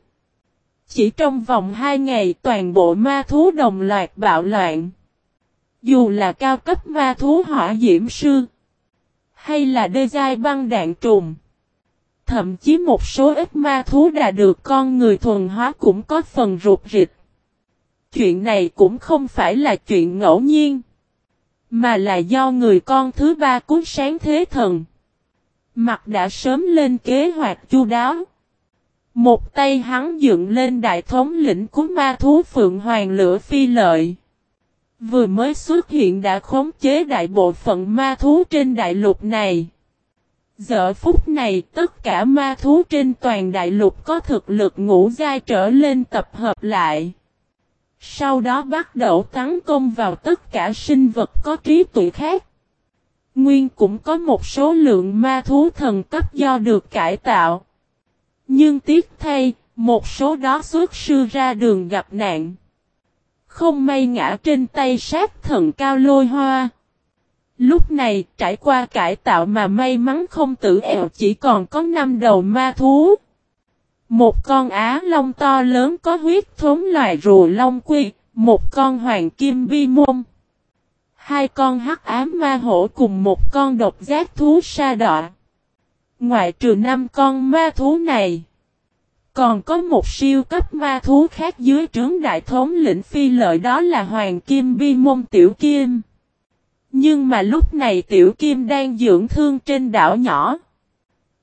Chỉ trong vòng 2 ngày, toàn bộ ma thú đồng loạt bạo loạn. Dù là cao cấp ma thú hỏa diễm sư. Hay là đê dai băng đạn trùng. Thậm chí một số ít ma thú đã được con người thuần hóa cũng có phần rụt rịch. Chuyện này cũng không phải là chuyện ngẫu nhiên. Mà là do người con thứ ba cuốn sáng thế thần. Mặt đã sớm lên kế hoạch chu đáo. Một tay hắn dựng lên đại thống lĩnh của ma thú Phượng Hoàng Lửa Phi Lợi. Vừa mới xuất hiện đã khống chế đại bộ phận ma thú trên đại lục này. Giờ phút này tất cả ma thú trên toàn đại lục có thực lực ngũ giai trở lên tập hợp lại. Sau đó bắt đầu tấn công vào tất cả sinh vật có trí tuệ khác. Nguyên cũng có một số lượng ma thú thần cấp do được cải tạo. Nhưng tiếc thay, một số đó xuất sư ra đường gặp nạn. Không may ngã trên tay sát thần cao lôi hoa. Lúc này trải qua cải tạo mà may mắn không tử ẹo chỉ còn có năm đầu ma thú. Một con á long to lớn có huyết thống loài rùa long quy, một con hoàng kim bi môn. Hai con hắc ám ma hổ cùng một con độc giác thú sa đọa. Ngoại trừ năm con ma thú này. Còn có một siêu cấp ma thú khác dưới trướng đại thống lĩnh phi lợi đó là Hoàng Kim Bi Môn Tiểu Kim. Nhưng mà lúc này Tiểu Kim đang dưỡng thương trên đảo nhỏ.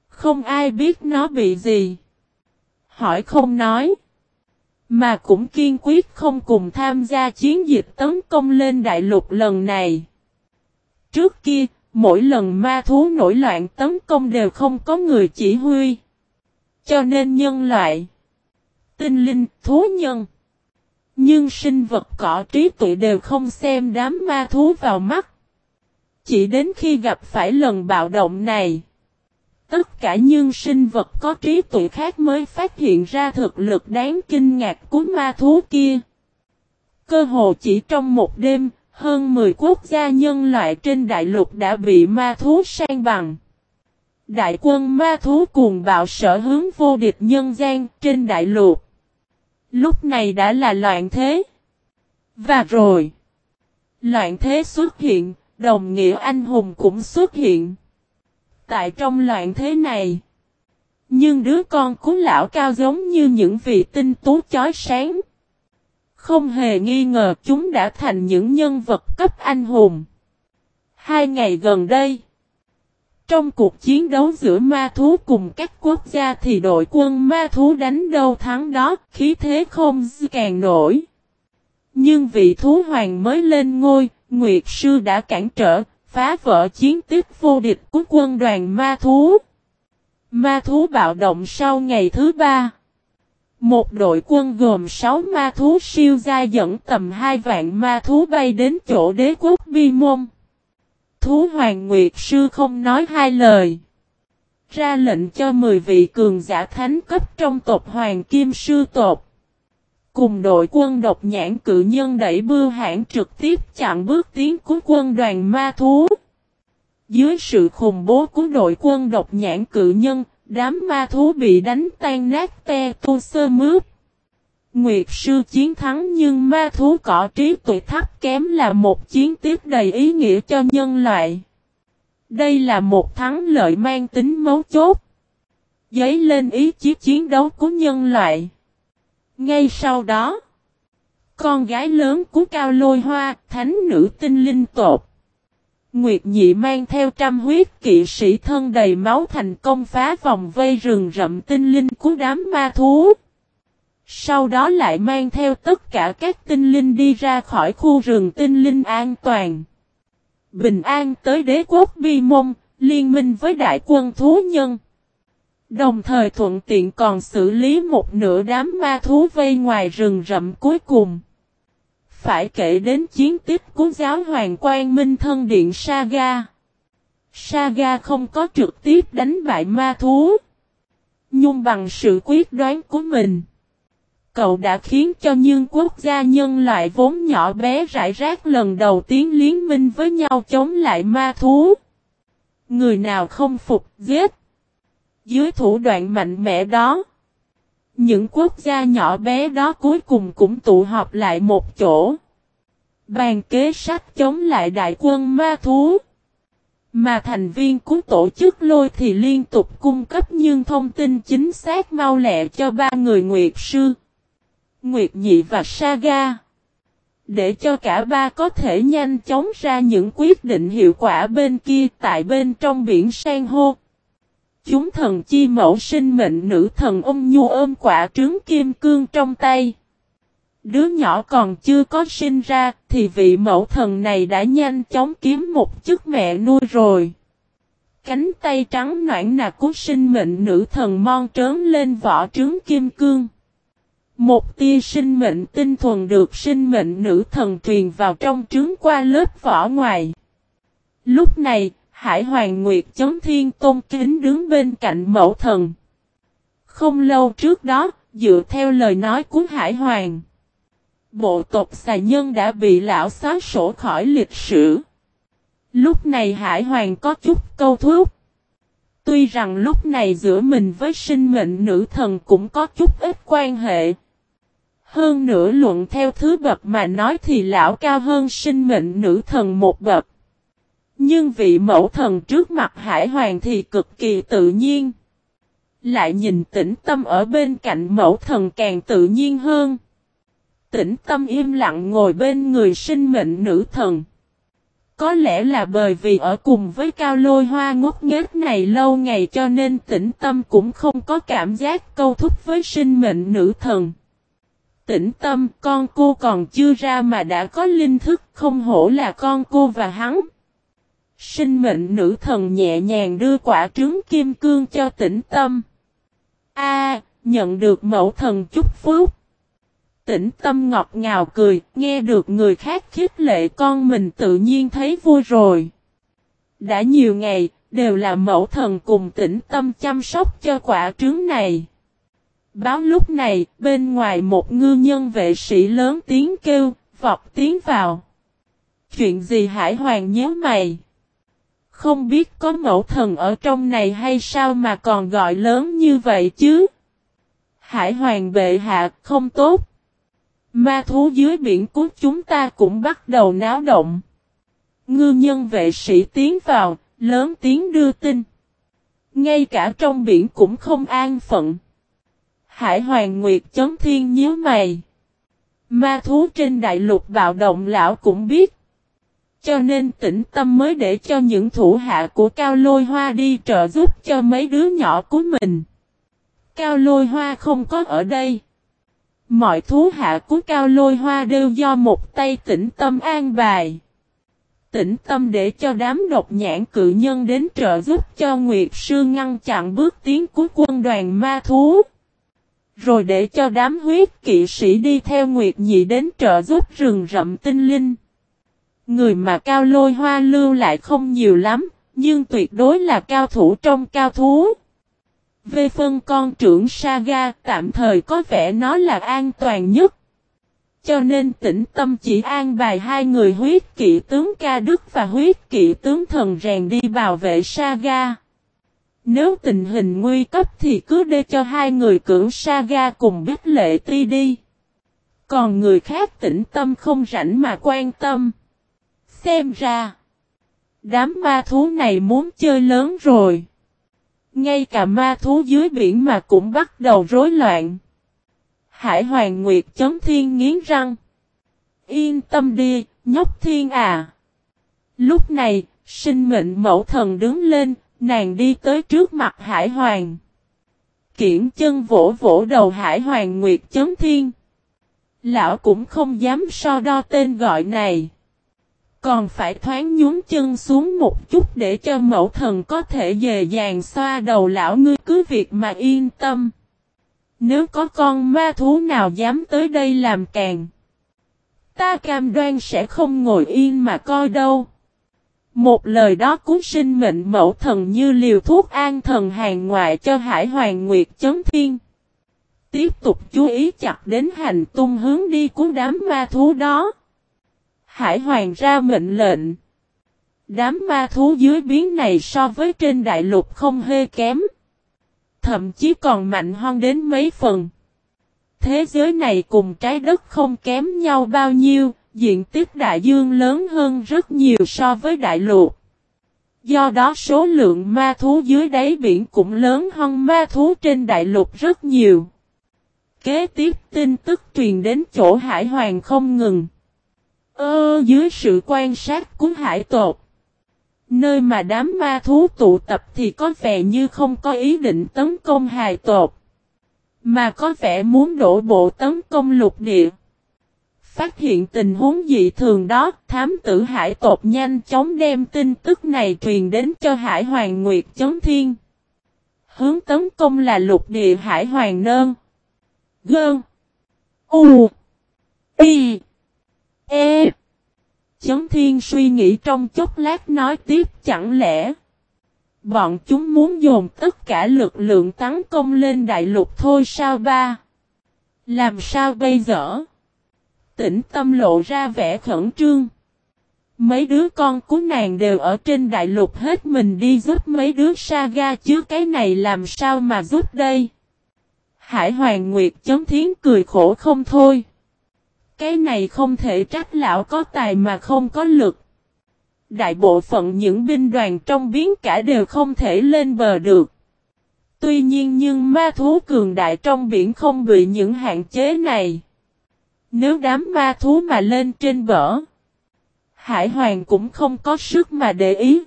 Không ai biết nó bị gì. Hỏi không nói. Mà cũng kiên quyết không cùng tham gia chiến dịch tấn công lên đại lục lần này. Trước kia, mỗi lần ma thú nổi loạn tấn công đều không có người chỉ huy. Cho nên nhân loại, tinh linh, thú nhân. Nhưng sinh vật cỏ trí tuệ đều không xem đám ma thú vào mắt. Chỉ đến khi gặp phải lần bạo động này. Tất cả những sinh vật có trí tuệ khác mới phát hiện ra thực lực đáng kinh ngạc của ma thú kia. Cơ hồ chỉ trong một đêm, hơn 10 quốc gia nhân loại trên đại lục đã bị ma thú sang bằng. Đại quân ma thú cuồng bạo sở hướng vô địch nhân gian trên đại lục. Lúc này đã là loạn thế. Và rồi, loạn thế xuất hiện, đồng nghĩa anh hùng cũng xuất hiện. Tại trong loạn thế này, nhưng đứa con của lão cao giống như những vị tinh tú chói sáng. Không hề nghi ngờ chúng đã thành những nhân vật cấp anh hùng. Hai ngày gần đây, trong cuộc chiến đấu giữa ma thú cùng các quốc gia thì đội quân ma thú đánh đâu thắng đó, khí thế không càng nổi. Nhưng vị thú hoàng mới lên ngôi, Nguyệt Sư đã cản trở, phá vỡ chiến tích vô địch của quân đoàn ma thú. Ma thú bạo động sau ngày thứ ba. Một đội quân gồm 6 ma thú siêu gia dẫn tầm 2 vạn ma thú bay đến chỗ đế quốc bi môn. Thú Hoàng Nguyệt Sư không nói hai lời. Ra lệnh cho 10 vị cường giả thánh cấp trong tộc Hoàng Kim Sư tộc. Cùng đội quân độc nhãn cự nhân đẩy bưu hãng trực tiếp chặn bước tiến của quân đoàn ma thú. Dưới sự khủng bố của đội quân độc nhãn cự nhân, đám ma thú bị đánh tan nát te tu sơ mướp. Nguyệt sư chiến thắng nhưng ma thú cỏ trí tuệ thấp kém là một chiến tiếp đầy ý nghĩa cho nhân loại. Đây là một thắng lợi mang tính mấu chốt. Giấy lên ý chí chiến đấu của nhân loại. Ngay sau đó, con gái lớn của Cao Lôi Hoa, thánh nữ tinh linh tột. Nguyệt nhị mang theo trăm huyết kỵ sĩ thân đầy máu thành công phá vòng vây rừng rậm tinh linh của đám ma thú. Sau đó lại mang theo tất cả các tinh linh đi ra khỏi khu rừng tinh linh an toàn. Bình an tới đế quốc bi mông, liên minh với đại quân thú nhân. Đồng thời thuận tiện còn xử lý một nửa đám ma thú vây ngoài rừng rậm cuối cùng. Phải kể đến chiến tích của giáo hoàng quan minh thân điện Saga. Saga không có trực tiếp đánh bại ma thú. Nhưng bằng sự quyết đoán của mình cậu đã khiến cho những quốc gia nhân loại vốn nhỏ bé rải rác lần đầu tiên liên minh với nhau chống lại ma thú. Người nào không phục giết. Dưới thủ đoạn mạnh mẽ đó, những quốc gia nhỏ bé đó cuối cùng cũng tụ họp lại một chỗ. Bàn kế sách chống lại đại quân ma thú. Mà thành viên của tổ chức lôi thì liên tục cung cấp những thông tin chính xác mau lẹ cho ba người nguyệt sư. Nguyệt Nhị và Saga. Để cho cả ba có thể nhanh chóng ra những quyết định hiệu quả bên kia tại bên trong biển sang hô. Chúng thần chi mẫu sinh mệnh nữ thần ôm nhu ôm quả trứng kim cương trong tay. Đứa nhỏ còn chưa có sinh ra thì vị mẫu thần này đã nhanh chóng kiếm một chức mẹ nuôi rồi. Cánh tay trắng noãn nạc của sinh mệnh nữ thần mon trớn lên vỏ trứng kim cương. Một tia sinh mệnh tinh thuần được sinh mệnh nữ thần truyền vào trong trứng qua lớp vỏ ngoài. Lúc này, Hải Hoàng Nguyệt chống thiên tôn kính đứng bên cạnh mẫu thần. Không lâu trước đó, dựa theo lời nói của Hải Hoàng, Bộ tộc xà nhân đã bị lão xóa sổ khỏi lịch sử. Lúc này Hải Hoàng có chút câu thúc. Tuy rằng lúc này giữa mình với sinh mệnh nữ thần cũng có chút ít quan hệ. Hơn nữa luận theo thứ bậc mà nói thì lão cao hơn sinh mệnh nữ thần một bậc. Nhưng vị mẫu thần trước mặt hải hoàng thì cực kỳ tự nhiên. Lại nhìn tĩnh tâm ở bên cạnh mẫu thần càng tự nhiên hơn. Tĩnh tâm im lặng ngồi bên người sinh mệnh nữ thần. Có lẽ là bởi vì ở cùng với cao lôi hoa ngốc nghếch này lâu ngày cho nên tĩnh tâm cũng không có cảm giác câu thúc với sinh mệnh nữ thần. Tĩnh tâm, con cô còn chưa ra mà đã có linh thức, không hổ là con cô và hắn. Sinh mệnh nữ thần nhẹ nhàng đưa quả trứng kim cương cho tĩnh tâm. A, nhận được mẫu thần chúc phúc. Tĩnh tâm ngọt ngào cười, nghe được người khác khích lệ con mình tự nhiên thấy vui rồi. Đã nhiều ngày, đều là mẫu thần cùng tĩnh tâm chăm sóc cho quả trứng này. Báo lúc này, bên ngoài một ngư nhân vệ sĩ lớn tiếng kêu, vọt tiếng vào. Chuyện gì Hải Hoàng nhớ mày? Không biết có mẫu thần ở trong này hay sao mà còn gọi lớn như vậy chứ? Hải Hoàng bệ hạ không tốt. Ma thú dưới biển của chúng ta cũng bắt đầu náo động. Ngư nhân vệ sĩ tiến vào, lớn tiếng đưa tin. Ngay cả trong biển cũng không an phận. Hải Hoàng Nguyệt chấm thiên nhớ mày. Ma thú trên đại lục bạo động lão cũng biết. Cho nên tĩnh tâm mới để cho những thủ hạ của Cao Lôi Hoa đi trợ giúp cho mấy đứa nhỏ của mình. Cao Lôi Hoa không có ở đây. Mọi thú hạ của Cao Lôi Hoa đều do một tay tĩnh tâm an bài. Tĩnh tâm để cho đám độc nhãn cự nhân đến trợ giúp cho Nguyệt Sư ngăn chặn bước tiến của quân đoàn ma thú. Rồi để cho đám huyết kỵ sĩ đi theo Nguyệt Nhị đến trợ giúp rừng rậm tinh linh. Người mà cao lôi hoa lưu lại không nhiều lắm, nhưng tuyệt đối là cao thủ trong cao thú. Về phân con trưởng Saga tạm thời có vẻ nó là an toàn nhất. Cho nên tĩnh tâm chỉ an bài hai người huyết kỵ tướng ca đức và huyết kỵ tướng thần rèn đi bảo vệ Saga. Nếu tình hình nguy cấp thì cứ để cho hai người cưỡng Saga cùng biết lệ ti đi. Còn người khác tĩnh tâm không rảnh mà quan tâm. Xem ra, đám ma thú này muốn chơi lớn rồi. Ngay cả ma thú dưới biển mà cũng bắt đầu rối loạn. Hải Hoàng Nguyệt chấm thiên nghiến răng. Yên tâm đi, nhóc thiên à. Lúc này, sinh mệnh mẫu thần đứng lên, nàng đi tới trước mặt Hải Hoàng. Kiển chân vỗ vỗ đầu Hải Hoàng Nguyệt chấm thiên. Lão cũng không dám so đo tên gọi này. Còn phải thoáng nhún chân xuống một chút để cho mẫu thần có thể dề dàng xoa đầu lão ngươi, cứ việc mà yên tâm. Nếu có con ma thú nào dám tới đây làm càng. Ta cam đoan sẽ không ngồi yên mà coi đâu. Một lời đó cứu sinh mệnh mẫu thần như liều thuốc an thần hàng ngoại cho Hải Hoàng Nguyệt chấm thiên. Tiếp tục chú ý chặt đến hành tung hướng đi của đám ma thú đó. Hải Hoàng ra mệnh lệnh. Đám ma thú dưới biến này so với trên đại lục không hê kém. Thậm chí còn mạnh hơn đến mấy phần. Thế giới này cùng trái đất không kém nhau bao nhiêu, diện tích đại dương lớn hơn rất nhiều so với đại lục. Do đó số lượng ma thú dưới đáy biển cũng lớn hơn ma thú trên đại lục rất nhiều. Kế tiếp tin tức truyền đến chỗ hải hoàng không ngừng. Ơ dưới sự quan sát của hải tột. Nơi mà đám ma thú tụ tập thì có vẻ như không có ý định tấn công hải tột. Mà có vẻ muốn đổ bộ tấn công lục địa. Phát hiện tình huống dị thường đó, thám tử hải tột nhanh chóng đem tin tức này truyền đến cho Hải Hoàng Nguyệt Chấn Thiên. Hướng tấn công là lục địa Hải Hoàng Nơn. Gơn. U. Y. E. Chấn thiên suy nghĩ trong chốc lát nói tiếp, chẳng lẽ. Bọn chúng muốn dồn tất cả lực lượng tấn công lên đại lục thôi sao ba? Làm sao bây giờ? tĩnh tâm lộ ra vẻ khẩn trương. Mấy đứa con của nàng đều ở trên đại lục hết mình đi giúp mấy đứa saga chứ cái này làm sao mà giúp đây. Hải Hoàng Nguyệt chấm thiến cười khổ không thôi. Cái này không thể trách lão có tài mà không có lực. Đại bộ phận những binh đoàn trong biến cả đều không thể lên bờ được. Tuy nhiên nhưng ma thú cường đại trong biển không bị những hạn chế này. Nếu đám ma thú mà lên trên bờ, Hải Hoàng cũng không có sức mà để ý.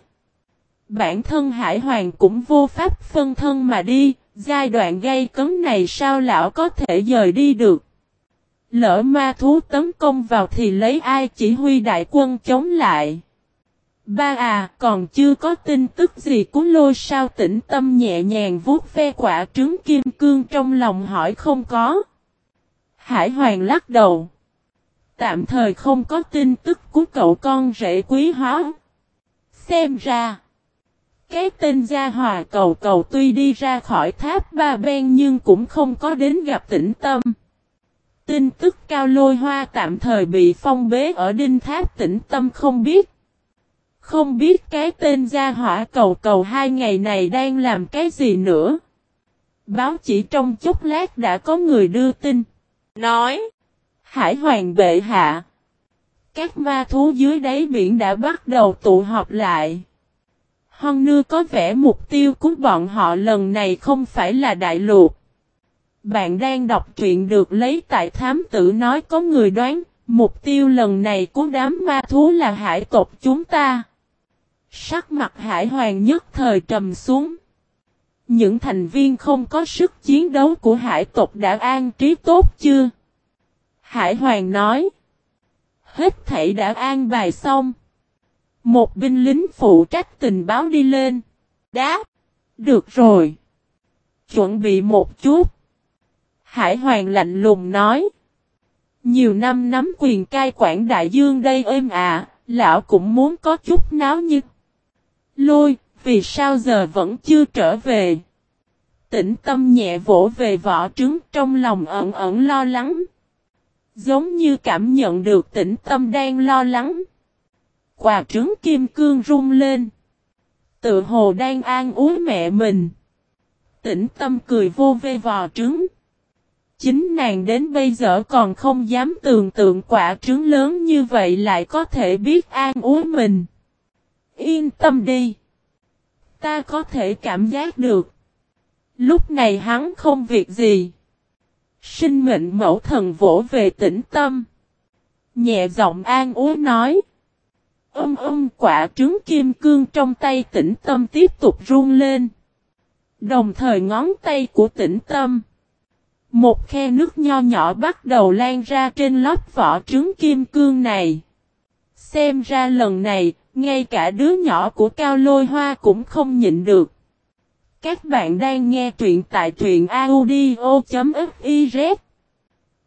Bản thân Hải Hoàng cũng vô pháp phân thân mà đi, giai đoạn gây cấn này sao lão có thể rời đi được. Lỡ ma thú tấn công vào thì lấy ai chỉ huy đại quân chống lại. Ba à, còn chưa có tin tức gì của lôi sao tĩnh tâm nhẹ nhàng vuốt ve quả trứng kim cương trong lòng hỏi không có. Hải Hoàng lắc đầu. Tạm thời không có tin tức của cậu con rể quý hóa. Xem ra. Cái tên gia hòa cầu cầu tuy đi ra khỏi tháp ba ben nhưng cũng không có đến gặp tĩnh tâm. Tin tức cao lôi hoa tạm thời bị phong bế ở đinh tháp tĩnh tâm không biết. Không biết cái tên gia hỏa cầu cầu hai ngày này đang làm cái gì nữa. Báo chỉ trong chốc lát đã có người đưa tin. Nói. Hải hoàng bệ hạ. Các ma thú dưới đáy biển đã bắt đầu tụ họp lại. Hon nưa có vẻ mục tiêu của bọn họ lần này không phải là đại lục. Bạn đang đọc truyện được lấy tại thám tử nói có người đoán, mục tiêu lần này của đám ma thú là hải tộc chúng ta. Sắc mặt hải hoàng nhất thời trầm xuống. Những thành viên không có sức chiến đấu của hải tộc đã an trí tốt chưa? Hải hoàng nói. Hết thảy đã an bài xong. Một binh lính phụ trách tình báo đi lên. Đáp. Được rồi. Chuẩn bị một chút. Hải hoàng lạnh lùng nói. Nhiều năm nắm quyền cai quản đại dương đây êm ạ, lão cũng muốn có chút náo nhiệt. Lôi, vì sao giờ vẫn chưa trở về? Tĩnh tâm nhẹ vỗ về vỏ trứng trong lòng ẩn ẩn lo lắng. Giống như cảm nhận được tĩnh tâm đang lo lắng. Quà trứng kim cương rung lên. Tự hồ đang an ủi mẹ mình. Tĩnh tâm cười vô vê vò trứng. Chính nàng đến bây giờ còn không dám tưởng tượng quả trứng lớn như vậy lại có thể biết an ủi mình. Yên tâm đi. Ta có thể cảm giác được. Lúc này hắn không việc gì. Sinh mệnh mẫu thần vỗ về tĩnh tâm. Nhẹ giọng an ủi nói. Âm âm quả trứng kim cương trong tay tĩnh tâm tiếp tục run lên. Đồng thời ngón tay của tĩnh tâm. Một khe nước nho nhỏ bắt đầu lan ra trên lớp vỏ trứng kim cương này. Xem ra lần này, ngay cả đứa nhỏ của Cao Lôi Hoa cũng không nhịn được. Các bạn đang nghe truyện tại truyện audio.fiz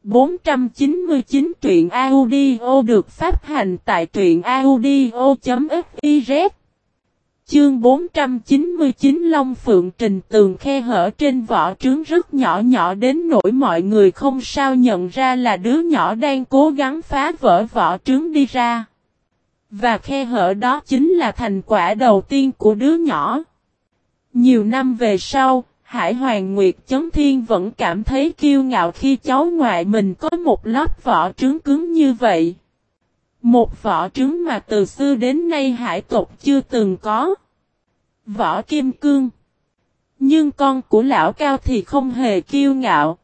499 truyện audio được phát hành tại truyện audio.fiz Chương 499 Long Phượng Trình tường khe hở trên vỏ trứng rất nhỏ nhỏ đến nỗi mọi người không sao nhận ra là đứa nhỏ đang cố gắng phá vỡ vỏ trứng đi ra. Và khe hở đó chính là thành quả đầu tiên của đứa nhỏ. Nhiều năm về sau, Hải Hoàng Nguyệt Chấn Thiên vẫn cảm thấy kiêu ngạo khi cháu ngoại mình có một lớp vỏ trứng cứng như vậy. Một vỏ trứng mà từ xưa đến nay hải tộc chưa từng có. Vỏ kim cương. Nhưng con của lão cao thì không hề kiêu ngạo.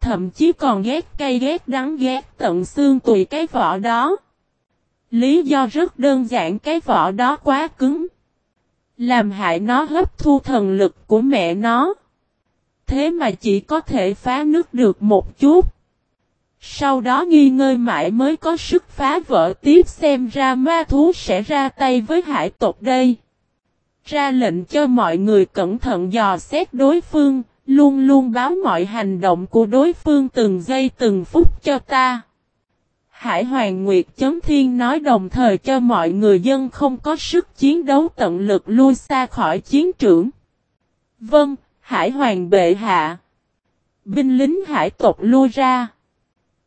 Thậm chí còn ghét cay ghét đắng ghét tận xương tùy cái vỏ đó. Lý do rất đơn giản, cái vỏ đó quá cứng. Làm hại nó, hấp thu thần lực của mẹ nó. Thế mà chỉ có thể phá nước được một chút. Sau đó nghi ngơi mãi mới có sức phá vỡ tiếp xem ra ma thú sẽ ra tay với hải tộc đây. Ra lệnh cho mọi người cẩn thận dò xét đối phương, luôn luôn báo mọi hành động của đối phương từng giây từng phút cho ta. Hải Hoàng Nguyệt chấm Thiên nói đồng thời cho mọi người dân không có sức chiến đấu tận lực lui xa khỏi chiến trường. Vâng, Hải Hoàng bệ hạ. Binh lính hải tộc lui ra.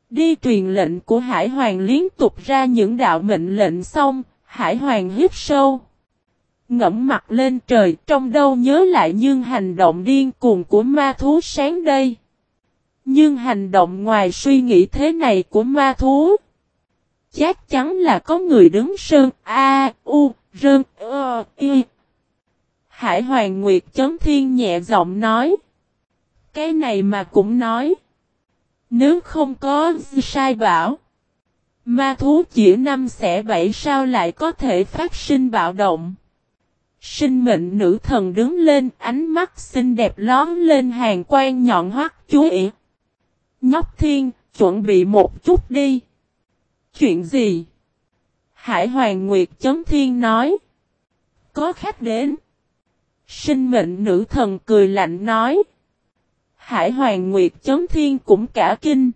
Đi truyền lệnh của Hải Hoàng liên tục ra những đạo mệnh lệnh xong, Hải Hoàng hít sâu. Ngẫm mặt lên trời trong đâu nhớ lại nhưng hành động điên cuồng của ma thú sáng đây. Nhưng hành động ngoài suy nghĩ thế này của ma thú. Chắc chắn là có người đứng sơn A, U, Rơn, Ơ, Y. Hải Hoàng Nguyệt Chấn Thiên nhẹ giọng nói. Cái này mà cũng nói. Nếu không có sai bảo. Ma thú chỉ năm sẽ bảy sao lại có thể phát sinh bạo động. Sinh mệnh nữ thần đứng lên ánh mắt xinh đẹp lón lên hàng quan nhọn hoắt chú ý. Nhóc thiên, chuẩn bị một chút đi. Chuyện gì? Hải Hoàng Nguyệt Chấn Thiên nói. Có khách đến. Sinh mệnh nữ thần cười lạnh nói. Hải Hoàng Nguyệt Chấn Thiên cũng cả kinh.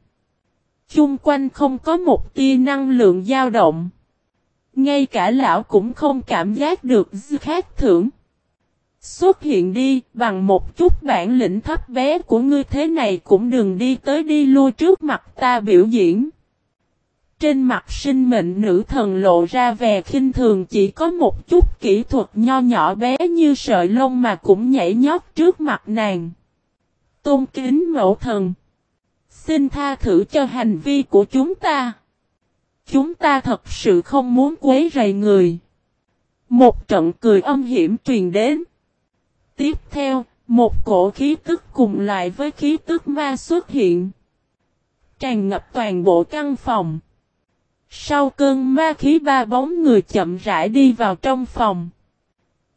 Chung quanh không có một tia năng lượng dao động. Ngay cả lão cũng không cảm giác được khác thưởng. Xuất hiện đi, bằng một chút bản lĩnh thấp bé của ngươi thế này cũng đừng đi tới đi lui trước mặt ta biểu diễn. Trên mặt sinh mệnh nữ thần lộ ra vẻ khinh thường chỉ có một chút kỹ thuật nho nhỏ bé như sợi lông mà cũng nhảy nhót trước mặt nàng. Tôn kính mẫu thần. Xin tha thử cho hành vi của chúng ta. Chúng ta thật sự không muốn quấy rầy người. Một trận cười âm hiểm truyền đến. Tiếp theo, một cổ khí tức cùng lại với khí tức ma xuất hiện. Tràn ngập toàn bộ căn phòng. Sau cơn ma khí ba bóng người chậm rãi đi vào trong phòng.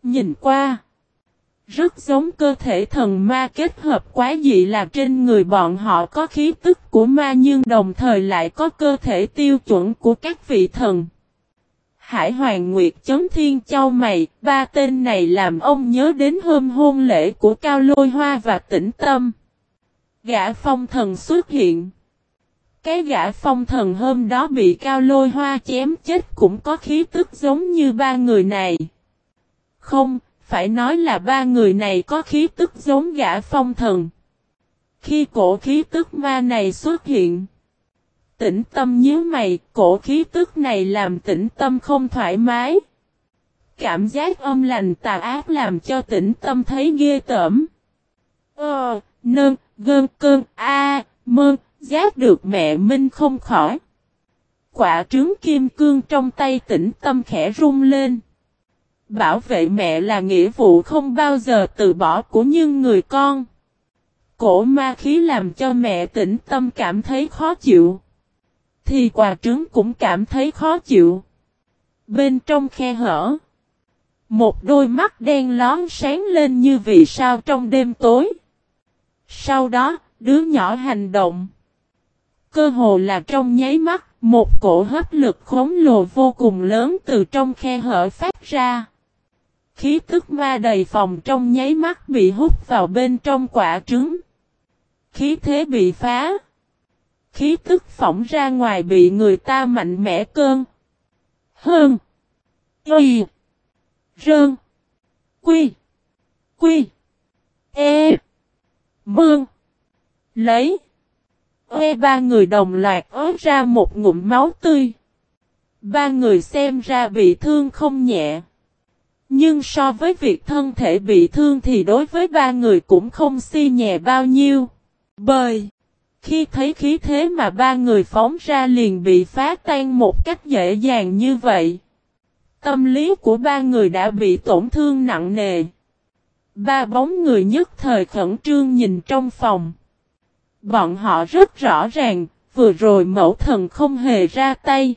Nhìn qua. Rất giống cơ thể thần ma kết hợp quá dị là trên người bọn họ có khí tức của ma nhưng đồng thời lại có cơ thể tiêu chuẩn của các vị thần. Hải Hoàng Nguyệt chấm thiên châu mày, ba tên này làm ông nhớ đến hôm hôn lễ của Cao Lôi Hoa và tĩnh tâm. Gã phong thần xuất hiện. Cái gã phong thần hôm đó bị Cao Lôi Hoa chém chết cũng có khí tức giống như ba người này. Không, phải nói là ba người này có khí tức giống gã phong thần. Khi cổ khí tức ma này xuất hiện, tĩnh tâm nhớ mày, cổ khí tức này làm tĩnh tâm không thoải mái. Cảm giác âm lành tà ác làm cho tĩnh tâm thấy ghê tởm. Ờ, nơn, gơn cơn, a, mơn, giác được mẹ minh không khỏi. Quả trứng kim cương trong tay tĩnh tâm khẽ rung lên. Bảo vệ mẹ là nghĩa vụ không bao giờ từ bỏ của những người con. Cổ ma khí làm cho mẹ tĩnh tâm cảm thấy khó chịu. Thì quà trứng cũng cảm thấy khó chịu. Bên trong khe hở. Một đôi mắt đen lón sáng lên như vì sao trong đêm tối. Sau đó, đứa nhỏ hành động. Cơ hồ là trong nháy mắt, một cổ hấp lực khổng lồ vô cùng lớn từ trong khe hở phát ra. Khí tức ma đầy phòng trong nháy mắt bị hút vào bên trong quả trứng. Khí thế bị phá. Khí tức phỏng ra ngoài bị người ta mạnh mẽ cơn. Hơn. Quy. Rơn. Quy. Quy. E. Mương. Lấy. E ba người đồng loạt ớt ra một ngụm máu tươi. Ba người xem ra bị thương không nhẹ. Nhưng so với việc thân thể bị thương thì đối với ba người cũng không si nhẹ bao nhiêu. Bời. Khi thấy khí thế mà ba người phóng ra liền bị phá tan một cách dễ dàng như vậy. Tâm lý của ba người đã bị tổn thương nặng nề. Ba bóng người nhất thời khẩn trương nhìn trong phòng. Bọn họ rất rõ ràng, vừa rồi mẫu thần không hề ra tay.